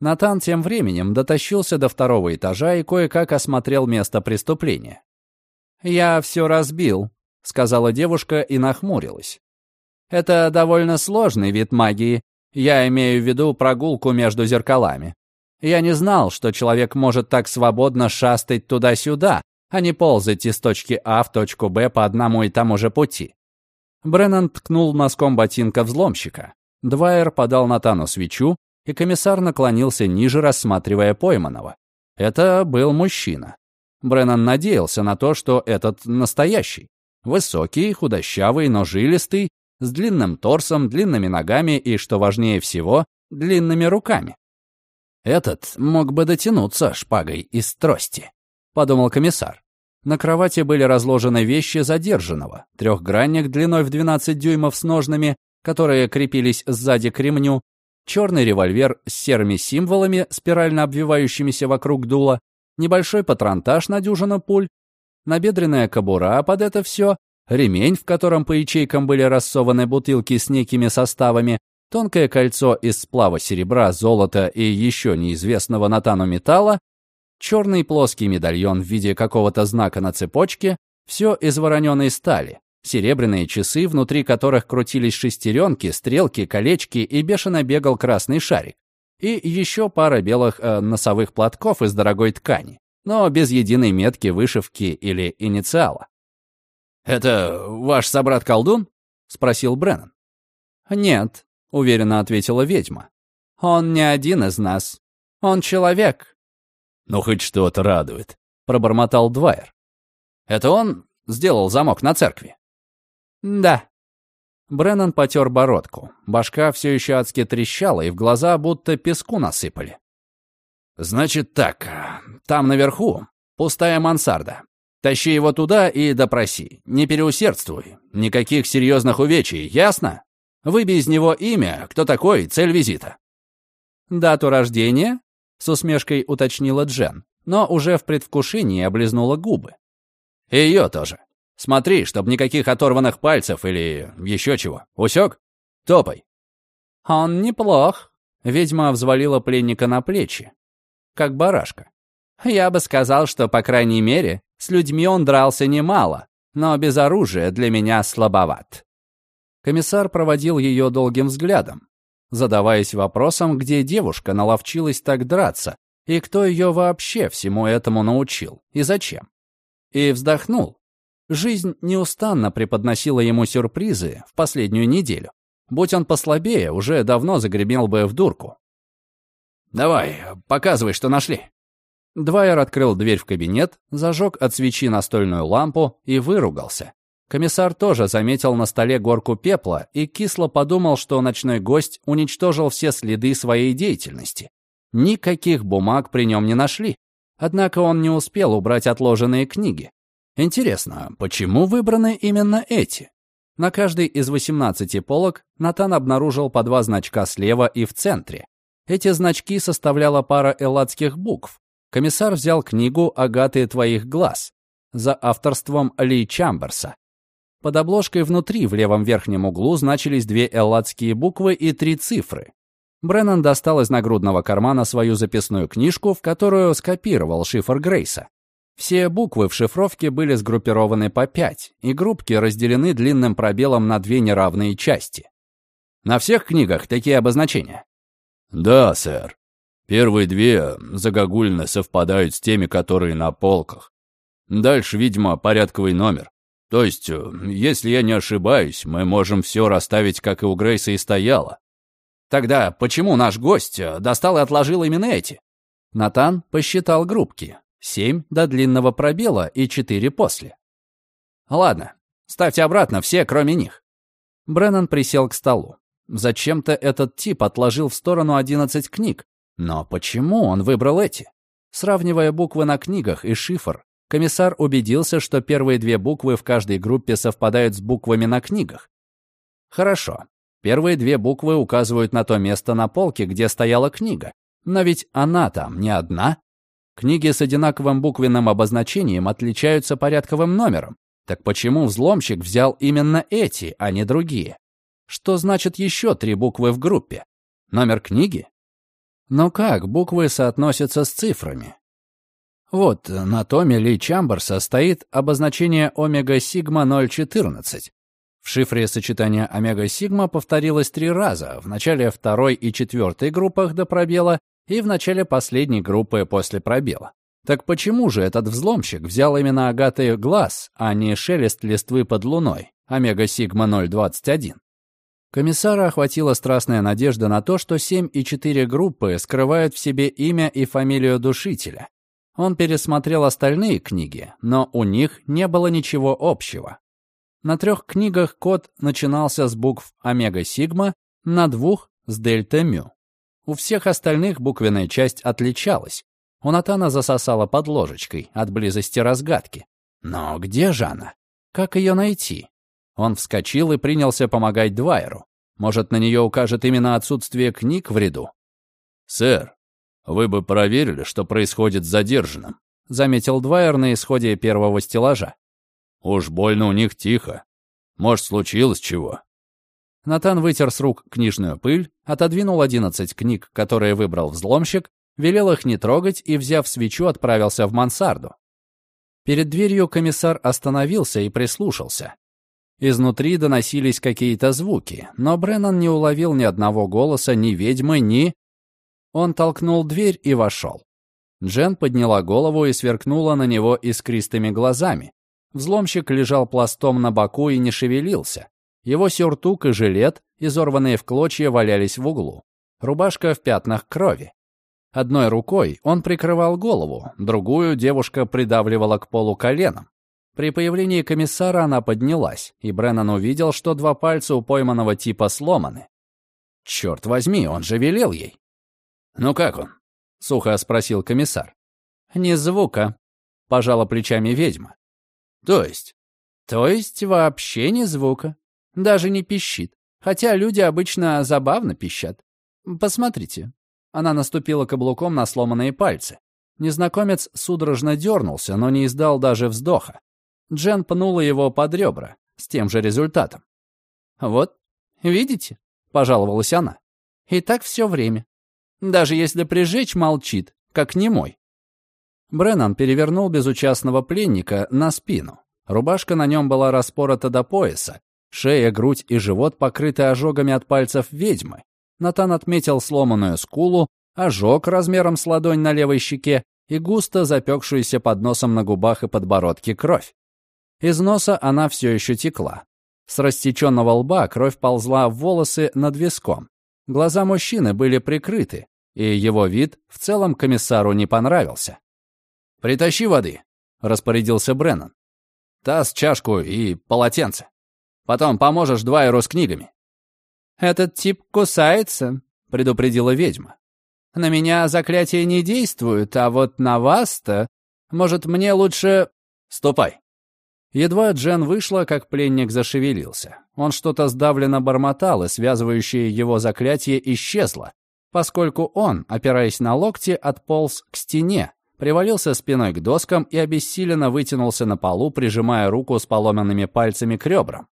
Натан тем временем дотащился до второго этажа и кое-как осмотрел место преступления. «Я все разбил», — сказала девушка и нахмурилась. «Это довольно сложный вид магии, я имею в виду прогулку между зеркалами. Я не знал, что человек может так свободно шастать туда-сюда, а не ползать из точки А в точку Б по одному и тому же пути. Бреннан ткнул носком ботинка взломщика. Двайер подал Натану свечу, и комиссар наклонился ниже, рассматривая пойманного. Это был мужчина. Бреннан надеялся на то, что этот настоящий. Высокий, худощавый, но жилистый, с длинным торсом, длинными ногами и, что важнее всего, длинными руками. «Этот мог бы дотянуться шпагой из трости», — подумал комиссар. На кровати были разложены вещи задержанного, трехгранник длиной в 12 дюймов с ножными, которые крепились сзади к ремню, черный револьвер с серыми символами, спирально обвивающимися вокруг дула, небольшой патронтаж на дюжину пуль, набедренная кобура под это все ремень, в котором по ячейкам были рассованы бутылки с некими составами, тонкое кольцо из сплава серебра, золота и еще неизвестного Натану металла, черный плоский медальон в виде какого-то знака на цепочке, все из вороненой стали, серебряные часы, внутри которых крутились шестеренки, стрелки, колечки и бешено бегал красный шарик, и еще пара белых э, носовых платков из дорогой ткани, но без единой метки, вышивки или инициала. «Это ваш собрат-колдун?» — спросил Бреннан. «Нет», — уверенно ответила ведьма. «Он не один из нас. Он человек». «Ну, хоть что-то радует», — пробормотал Двайер. «Это он сделал замок на церкви?» «Да». Бреннан потер бородку. Башка все еще адски трещала, и в глаза будто песку насыпали. «Значит так, там наверху пустая мансарда. Тащи его туда и допроси. Не переусердствуй. Никаких серьезных увечий, ясно? Выбей из него имя, кто такой, цель визита». «Дату рождения?» — с усмешкой уточнила Джен, но уже в предвкушении облизнула губы. И «Ее тоже. Смотри, чтоб никаких оторванных пальцев или еще чего. Усек? Топай». «Он неплох», — ведьма взвалила пленника на плечи, как барашка. «Я бы сказал, что, по крайней мере, с людьми он дрался немало, но без оружия для меня слабоват. Комиссар проводил ее долгим взглядом, задаваясь вопросом, где девушка наловчилась так драться, и кто ее вообще всему этому научил, и зачем. И вздохнул. Жизнь неустанно преподносила ему сюрпризы в последнюю неделю. Будь он послабее, уже давно загремел бы в дурку. «Давай, показывай, что нашли», Двайер открыл дверь в кабинет, зажег от свечи настольную лампу и выругался. Комиссар тоже заметил на столе горку пепла и кисло подумал, что ночной гость уничтожил все следы своей деятельности. Никаких бумаг при нем не нашли. Однако он не успел убрать отложенные книги. Интересно, почему выбраны именно эти? На каждой из 18 полок Натан обнаружил по два значка слева и в центре. Эти значки составляла пара элладских букв, комиссар взял книгу «Агаты твоих глаз» за авторством Ли Чамберса. Под обложкой внутри в левом верхнем углу значились две элладские буквы и три цифры. Бреннан достал из нагрудного кармана свою записную книжку, в которую скопировал шифр Грейса. Все буквы в шифровке были сгруппированы по пять, и группки разделены длинным пробелом на две неравные части. На всех книгах такие обозначения? Да, сэр. Первые две загогульно совпадают с теми, которые на полках. Дальше, видимо, порядковый номер. То есть, э, если я не ошибаюсь, мы можем все расставить, как и у Грейса и стояло. Тогда почему наш гость э, достал и отложил именно эти? Натан посчитал группки. Семь до длинного пробела и четыре после. Ладно, ставьте обратно все, кроме них. Бреннан присел к столу. Зачем-то этот тип отложил в сторону одиннадцать книг. Но почему он выбрал эти? Сравнивая буквы на книгах и шифр, комиссар убедился, что первые две буквы в каждой группе совпадают с буквами на книгах. Хорошо. Первые две буквы указывают на то место на полке, где стояла книга. Но ведь она там не одна. Книги с одинаковым буквенным обозначением отличаются порядковым номером. Так почему взломщик взял именно эти, а не другие? Что значит еще три буквы в группе? Номер книги? Но как буквы соотносятся с цифрами? Вот, на томе Ли Чамберса стоит обозначение омега-сигма 014. В шифре сочетание омега-сигма повторилось три раза, в начале второй и четвертой группах до пробела и в начале последней группы после пробела. Так почему же этот взломщик взял именно агаты глаз, а не шелест листвы под луной, омега-сигма 021? Комиссара охватила страстная надежда на то, что 7 и 4 группы скрывают в себе имя и фамилию душителя. Он пересмотрел остальные книги, но у них не было ничего общего. На трех книгах код начинался с букв омега-сигма, на двух — с дельта-мю. У всех остальных буквенная часть отличалась. У Натана засосала под ложечкой от близости разгадки. Но где же она? Как ее найти? Он вскочил и принялся помогать Двайеру. Может, на нее укажет именно отсутствие книг в ряду? «Сэр, вы бы проверили, что происходит с задержанным», заметил Двайер на исходе первого стеллажа. «Уж больно у них тихо. Может, случилось чего?» Натан вытер с рук книжную пыль, отодвинул одиннадцать книг, которые выбрал взломщик, велел их не трогать и, взяв свечу, отправился в мансарду. Перед дверью комиссар остановился и прислушался. Изнутри доносились какие-то звуки, но Бреннан не уловил ни одного голоса, ни ведьмы, ни... Он толкнул дверь и вошел. Джен подняла голову и сверкнула на него искристыми глазами. Взломщик лежал пластом на боку и не шевелился. Его сюртук и жилет, изорванные в клочья, валялись в углу. Рубашка в пятнах крови. Одной рукой он прикрывал голову, другую девушка придавливала к полу коленом. При появлении комиссара она поднялась, и Бреннан увидел, что два пальца у пойманного типа сломаны. Черт возьми, он же велел ей. «Ну как он?» — сухо спросил комиссар. «Ни звука», — пожала плечами ведьма. «То есть?» «То есть вообще ни звука. Даже не пищит. Хотя люди обычно забавно пищат. Посмотрите, она наступила каблуком на сломанные пальцы. Незнакомец судорожно дернулся, но не издал даже вздоха. Джен пнула его под ребра, с тем же результатом. «Вот, видите?» — пожаловалась она. «И так все время. Даже если прижечь, молчит, как немой». Бреннан перевернул безучастного пленника на спину. Рубашка на нем была распорота до пояса. Шея, грудь и живот покрыты ожогами от пальцев ведьмы. Натан отметил сломанную скулу, ожог размером с ладонь на левой щеке и густо запекшуюся под носом на губах и подбородке кровь. Из носа она все еще текла. С растеченного лба кровь ползла в волосы над виском. Глаза мужчины были прикрыты, и его вид в целом комиссару не понравился. «Притащи воды», — распорядился Бреннан. «Таз, чашку и полотенце. Потом поможешь Двайеру с книгами». «Этот тип кусается», — предупредила ведьма. «На меня заклятие не действует, а вот на вас-то... Может, мне лучше...» «Ступай». Едва Джен вышла, как пленник зашевелился. Он что-то сдавленно бормотал, и связывающее его заклятие исчезло, поскольку он, опираясь на локти, отполз к стене, привалился спиной к доскам и обессиленно вытянулся на полу, прижимая руку с поломанными пальцами к ребрам.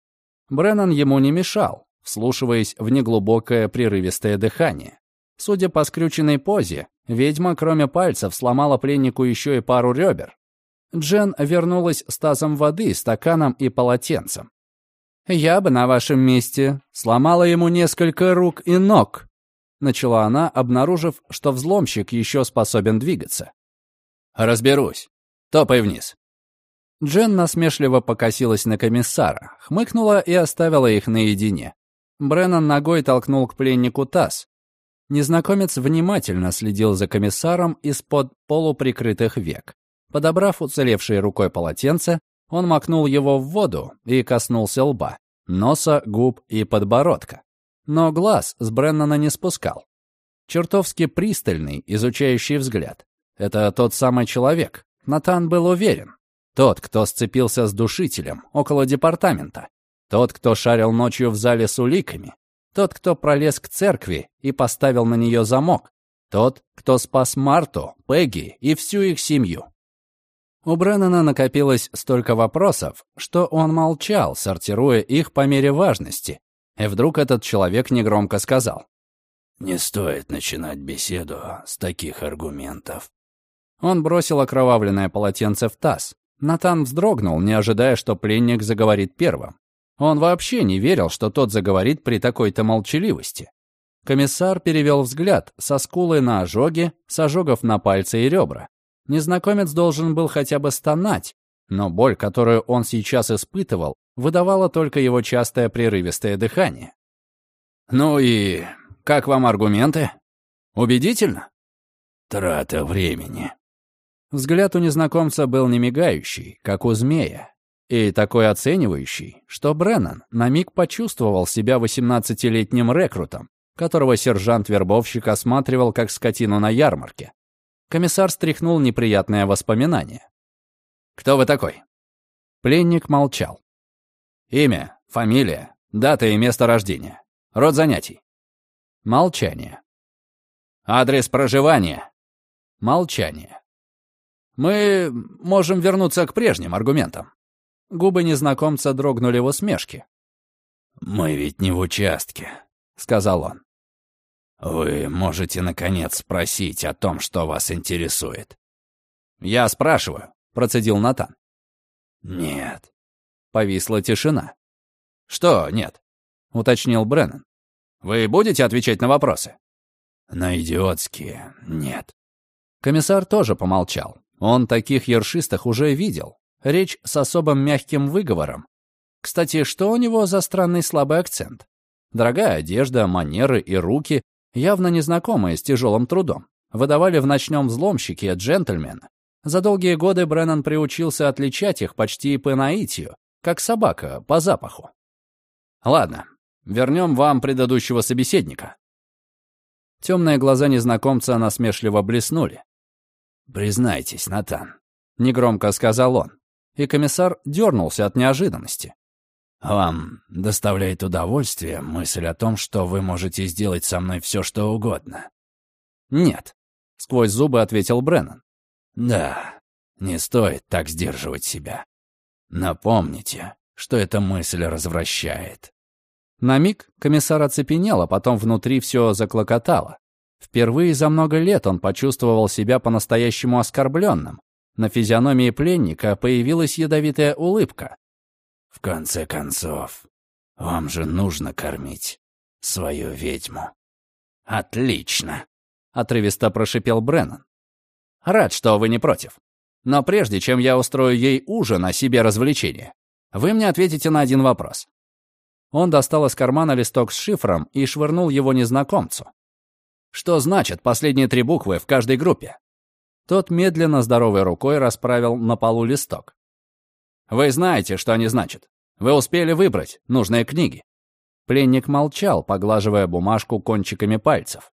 Бреннан ему не мешал вслушиваясь в неглубокое прерывистое дыхание. Судя по скрюченной позе, ведьма, кроме пальцев, сломала пленнику еще и пару ребер. Джен вернулась с тазом воды, стаканом и полотенцем. «Я бы на вашем месте сломала ему несколько рук и ног», начала она, обнаружив, что взломщик еще способен двигаться. «Разберусь. Топай вниз». Джен насмешливо покосилась на комиссара, хмыкнула и оставила их наедине. Бреннан ногой толкнул к пленнику таз. Незнакомец внимательно следил за комиссаром из-под полуприкрытых век. Подобрав уцелевшей рукой полотенце, он макнул его в воду и коснулся лба, носа, губ и подбородка. Но глаз с Бреннана не спускал. Чертовски пристальный, изучающий взгляд. Это тот самый человек. Натан был уверен. Тот, кто сцепился с душителем около департамента. Тот, кто шарил ночью в зале с уликами. Тот, кто пролез к церкви и поставил на нее замок. Тот, кто спас Марту, Пегги и всю их семью. У Бреннана накопилось столько вопросов, что он молчал, сортируя их по мере важности. И вдруг этот человек негромко сказал. «Не стоит начинать беседу с таких аргументов». Он бросил окровавленное полотенце в таз. Натан вздрогнул, не ожидая, что пленник заговорит первым. Он вообще не верил, что тот заговорит при такой-то молчаливости. Комиссар перевел взгляд со скулы на ожоги, с ожогов на пальцы и ребра. Незнакомец должен был хотя бы стонать, но боль, которую он сейчас испытывал, выдавала только его частое прерывистое дыхание. «Ну и как вам аргументы? Убедительно?» «Трата времени». Взгляд у незнакомца был не мигающий, как у змея, и такой оценивающий, что Бреннан на миг почувствовал себя 18-летним рекрутом, которого сержант-вербовщик осматривал как скотину на ярмарке. Комиссар стряхнул неприятное воспоминание. «Кто вы такой?» Пленник молчал. «Имя, фамилия, дата и место рождения. Род занятий». Молчание. «Адрес проживания». Молчание. «Мы можем вернуться к прежним аргументам». Губы незнакомца дрогнули в усмешке. «Мы ведь не в участке», — сказал он. «Вы можете, наконец, спросить о том, что вас интересует?» «Я спрашиваю», — процедил Натан. «Нет». Повисла тишина. «Что нет?» — уточнил Бреннан. «Вы будете отвечать на вопросы?» «На идиотские нет». Комиссар тоже помолчал. Он таких ершистых уже видел. Речь с особым мягким выговором. Кстати, что у него за странный слабый акцент? Дорогая одежда, манеры и руки явно незнакомые с тяжелым трудом, выдавали в ночном взломщике джентльмена. За долгие годы Бреннан приучился отличать их почти по наитию, как собака по запаху. Ладно, вернем вам предыдущего собеседника. Темные глаза незнакомца насмешливо блеснули. «Признайтесь, Натан», — негромко сказал он, и комиссар дернулся от неожиданности. Вам доставляет удовольствие мысль о том, что вы можете сделать со мной все, что угодно?» «Нет», — сквозь зубы ответил Бреннан. «Да, не стоит так сдерживать себя. Напомните, что эта мысль развращает». На миг комиссар оцепенел, а потом внутри все заклокотало. Впервые за много лет он почувствовал себя по-настоящему оскорбленным. На физиономии пленника появилась ядовитая улыбка. В конце концов, вам же нужно кормить свою ведьму. Отлично, отрывисто прошипел Бреннан. Рад, что вы не против. Но прежде чем я устрою ей ужин о себе развлечение, вы мне ответите на один вопрос. Он достал из кармана листок с шифром и швырнул его незнакомцу. Что значат последние три буквы в каждой группе? Тот медленно здоровой рукой расправил на полу листок. Вы знаете, что они значат. Вы успели выбрать нужные книги». Пленник молчал, поглаживая бумажку кончиками пальцев.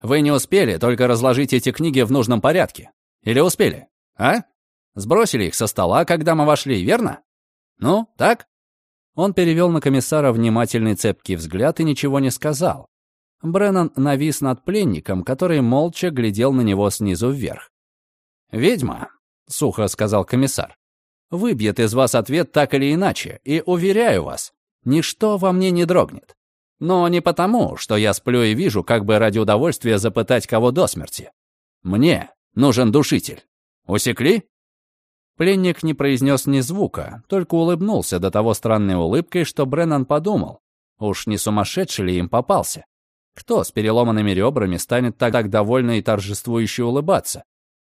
«Вы не успели, только разложить эти книги в нужном порядке. Или успели, а? Сбросили их со стола, когда мы вошли, верно? Ну, так?» Он перевел на комиссара внимательный цепкий взгляд и ничего не сказал. Бреннан навис над пленником, который молча глядел на него снизу вверх. «Ведьма», — сухо сказал комиссар, выбьет из вас ответ так или иначе, и, уверяю вас, ничто во мне не дрогнет. Но не потому, что я сплю и вижу, как бы ради удовольствия запытать кого до смерти. Мне нужен душитель. Усекли?» Пленник не произнес ни звука, только улыбнулся до того странной улыбкой, что Бреннан подумал, уж не сумасшедший ли им попался. Кто с переломанными ребрами станет так, так довольно и торжествующе улыбаться?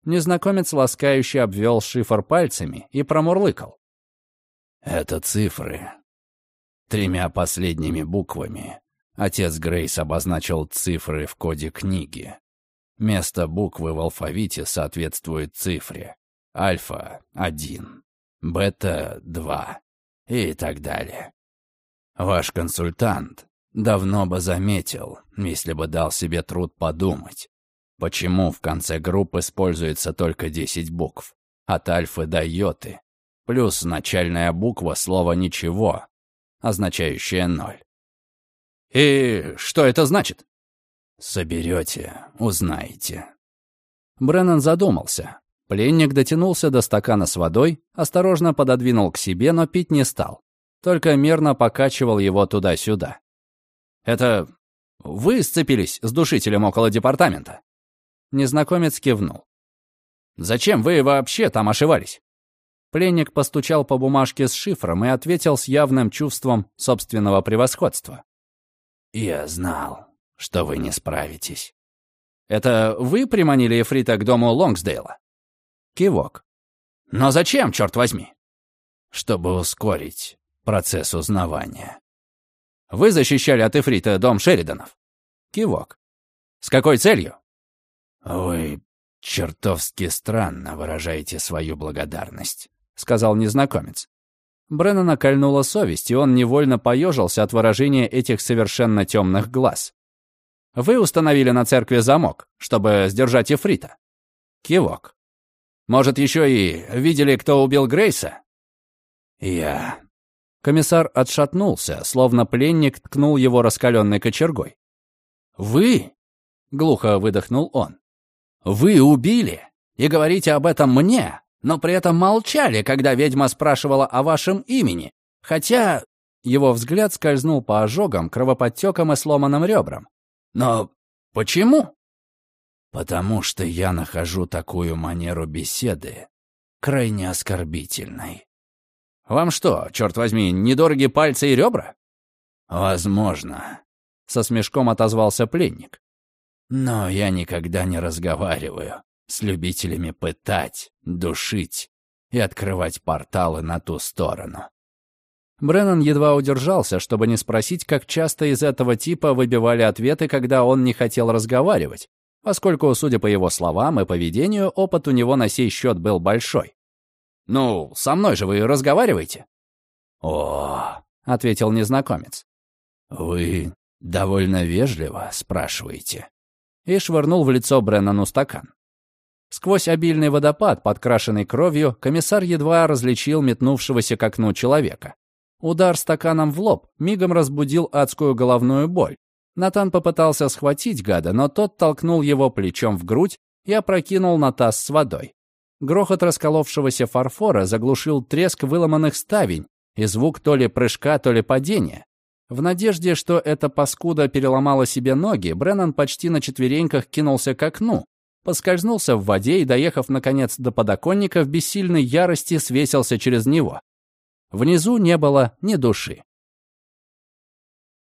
Незнакомец ласкающе обвел шифр пальцами и промурлыкал. «Это цифры. Тремя последними буквами. Отец Грейс обозначил цифры в коде книги. Место буквы в алфавите соответствует цифре. Альфа — один, бета — два и так далее. Ваш консультант давно бы заметил, если бы дал себе труд подумать, почему в конце групп используется только 10 букв, от альфы до йоты, плюс начальная буква слова «ничего», означающая «ноль». «И что это значит?» «Соберете, узнаете». Бреннан задумался. Пленник дотянулся до стакана с водой, осторожно пододвинул к себе, но пить не стал. Только мерно покачивал его туда-сюда. «Это вы сцепились с душителем около департамента?» Незнакомец кивнул. «Зачем вы вообще там ошивались?» Пленник постучал по бумажке с шифром и ответил с явным чувством собственного превосходства. «Я знал, что вы не справитесь». «Это вы приманили Эфрита к дому Лонгсдейла?» Кивок. «Но зачем, черт возьми?» «Чтобы ускорить процесс узнавания». «Вы защищали от Эфрита дом Шериданов?» Кивок. «С какой целью?» «Вы чертовски странно выражаете свою благодарность», — сказал незнакомец. Бреннана кольнула совесть, и он невольно поежился от выражения этих совершенно темных глаз. «Вы установили на церкви замок, чтобы сдержать Ефрита?» Кивок. «Может, еще и видели, кто убил Грейса?» «Я...» Комиссар отшатнулся, словно пленник ткнул его раскаленной кочергой. «Вы?» — глухо выдохнул он. «Вы убили? И говорите об этом мне, но при этом молчали, когда ведьма спрашивала о вашем имени. Хотя...» Его взгляд скользнул по ожогам, кровоподтекам и сломанным ребрам. «Но почему?» «Потому что я нахожу такую манеру беседы крайне оскорбительной». «Вам что, черт возьми, недороги пальцы и ребра?» «Возможно», — со смешком отозвался пленник. «Но я никогда не разговариваю с любителями пытать, душить и открывать порталы на ту сторону. Бреннан едва удержался, чтобы не спросить, как часто из этого типа выбивали ответы, когда он не хотел разговаривать, поскольку, судя по его словам и поведению, опыт у него на сей счет был большой. «Ну, со мной же вы разговариваете?» «О», — ответил незнакомец. «Вы довольно вежливо спрашиваете». И швырнул в лицо Бреннану стакан. Сквозь обильный водопад, подкрашенный кровью, комиссар едва различил метнувшегося к окну человека. Удар стаканом в лоб мигом разбудил адскую головную боль. Натан попытался схватить гада, но тот толкнул его плечом в грудь и опрокинул на таз с водой. Грохот расколовшегося фарфора заглушил треск выломанных ставень и звук то ли прыжка, то ли падения. В надежде, что эта паскуда переломала себе ноги, Бреннан почти на четвереньках кинулся к окну, поскользнулся в воде и, доехав, наконец, до подоконника, в бессильной ярости свесился через него. Внизу не было ни души.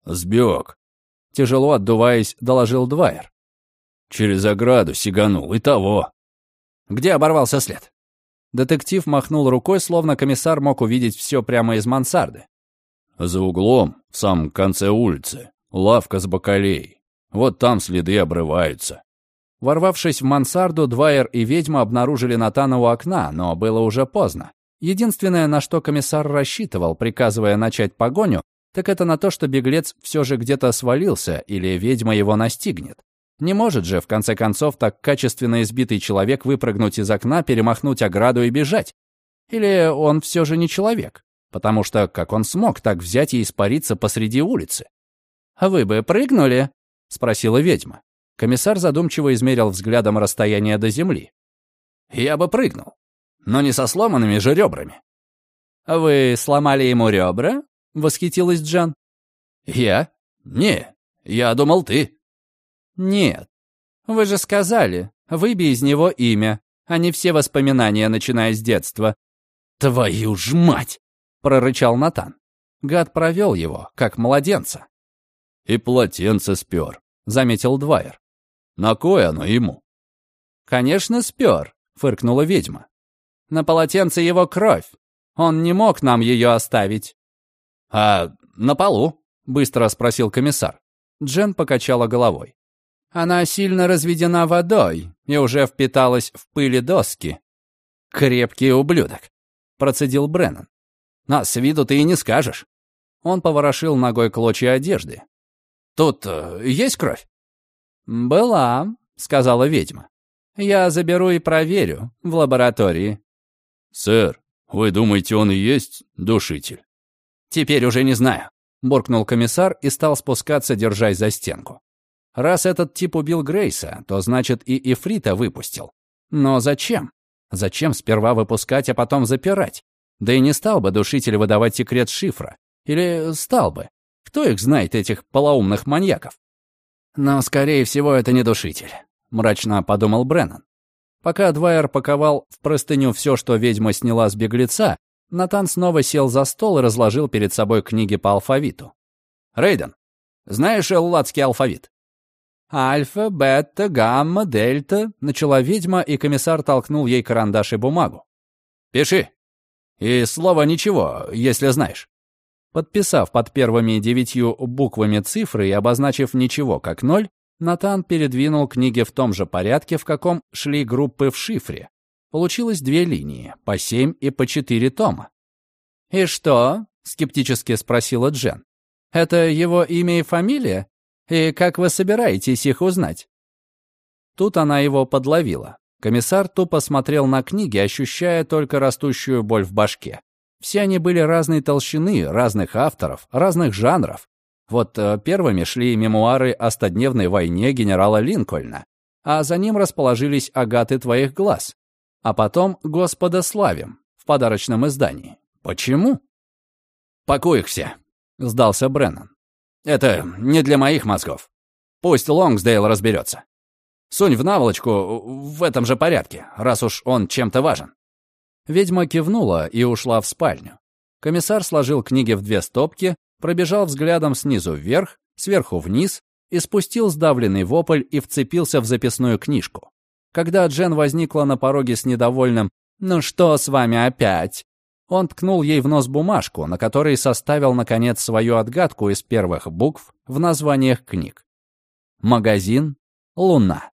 «Сбег», — тяжело отдуваясь, доложил Двайер. «Через ограду сиганул, и того». «Где оборвался след?» Детектив махнул рукой, словно комиссар мог увидеть все прямо из мансарды. «За углом, в самом конце улицы, лавка с бакалеей. Вот там следы обрываются». Ворвавшись в мансарду, Двайер и ведьма обнаружили Натана у окна, но было уже поздно. Единственное, на что комиссар рассчитывал, приказывая начать погоню, так это на то, что беглец все же где-то свалился или ведьма его настигнет. Не может же, в конце концов, так качественно избитый человек выпрыгнуть из окна, перемахнуть ограду и бежать. Или он все же не человек, потому что как он смог так взять и испариться посреди улицы? «А вы бы прыгнули?» — спросила ведьма. Комиссар задумчиво измерил взглядом расстояние до земли. «Я бы прыгнул, но не со сломанными же ребрами». «Вы сломали ему ребра?» — восхитилась Джан. «Я? Не, я думал, ты». «Нет. Вы же сказали, выбей из него имя, а не все воспоминания, начиная с детства». «Твою ж мать!» — прорычал Натан. Гад провел его, как младенца. «И полотенце спер», — заметил Двайер. На кое оно ему? Конечно, спер. — фыркнула ведьма. «На полотенце его кровь. Он не мог нам ее оставить». «А на полу?» — быстро спросил комиссар. Джен покачала головой. «Она сильно разведена водой и уже впиталась в пыли доски». «Крепкий ублюдок», — процедил Бреннан. «А с виду ты и не скажешь». Он поворошил ногой клочья одежды. «Тут э, есть кровь?» «Была», — сказала ведьма. «Я заберу и проверю в лаборатории». «Сэр, вы думаете, он и есть душитель?» «Теперь уже не знаю», — буркнул комиссар и стал спускаться, держась за стенку. «Раз этот тип убил Грейса, то значит и Ифрита выпустил. Но зачем? Зачем сперва выпускать, а потом запирать? Да и не стал бы душитель выдавать секрет шифра. Или стал бы? Кто их знает, этих полоумных маньяков? Но, скорее всего, это не душитель, мрачно подумал Бреннан. Пока Двайер паковал в простыню все, что ведьма сняла с беглеца, Натан снова сел за стол и разложил перед собой книги по алфавиту. «Рейден, знаешь элладский алфавит?» «Альфа, бета, гамма, дельта», — начала ведьма, и комиссар толкнул ей карандаш и бумагу. «Пиши. И слово «ничего», если знаешь». Подписав под первыми девятью буквами цифры и обозначив ничего как ноль, Натан передвинул книги в том же порядке, в каком шли группы в шифре. Получилось две линии, по семь и по четыре тома. «И что?» — скептически спросила Джен. «Это его имя и фамилия? И как вы собираетесь их узнать?» Тут она его подловила. Комиссар тупо смотрел на книги, ощущая только растущую боль в башке. Все они были разной толщины, разных авторов, разных жанров. Вот э, первыми шли мемуары о стодневной войне генерала Линкольна, а за ним расположились «Агаты твоих глаз». А потом «Господа славим» в подарочном издании. Почему? «Пакуй их все», — сдался Бреннан. «Это не для моих мозгов. Пусть Лонгсдейл разберется. Сунь в наволочку в этом же порядке, раз уж он чем-то важен». Ведьма кивнула и ушла в спальню. Комиссар сложил книги в две стопки, пробежал взглядом снизу вверх, сверху вниз и спустил сдавленный вопль и вцепился в записную книжку. Когда Джен возникла на пороге с недовольным «Ну что с вами опять?», он ткнул ей в нос бумажку, на которой составил, наконец, свою отгадку из первых букв в названиях книг. Магазин «Луна».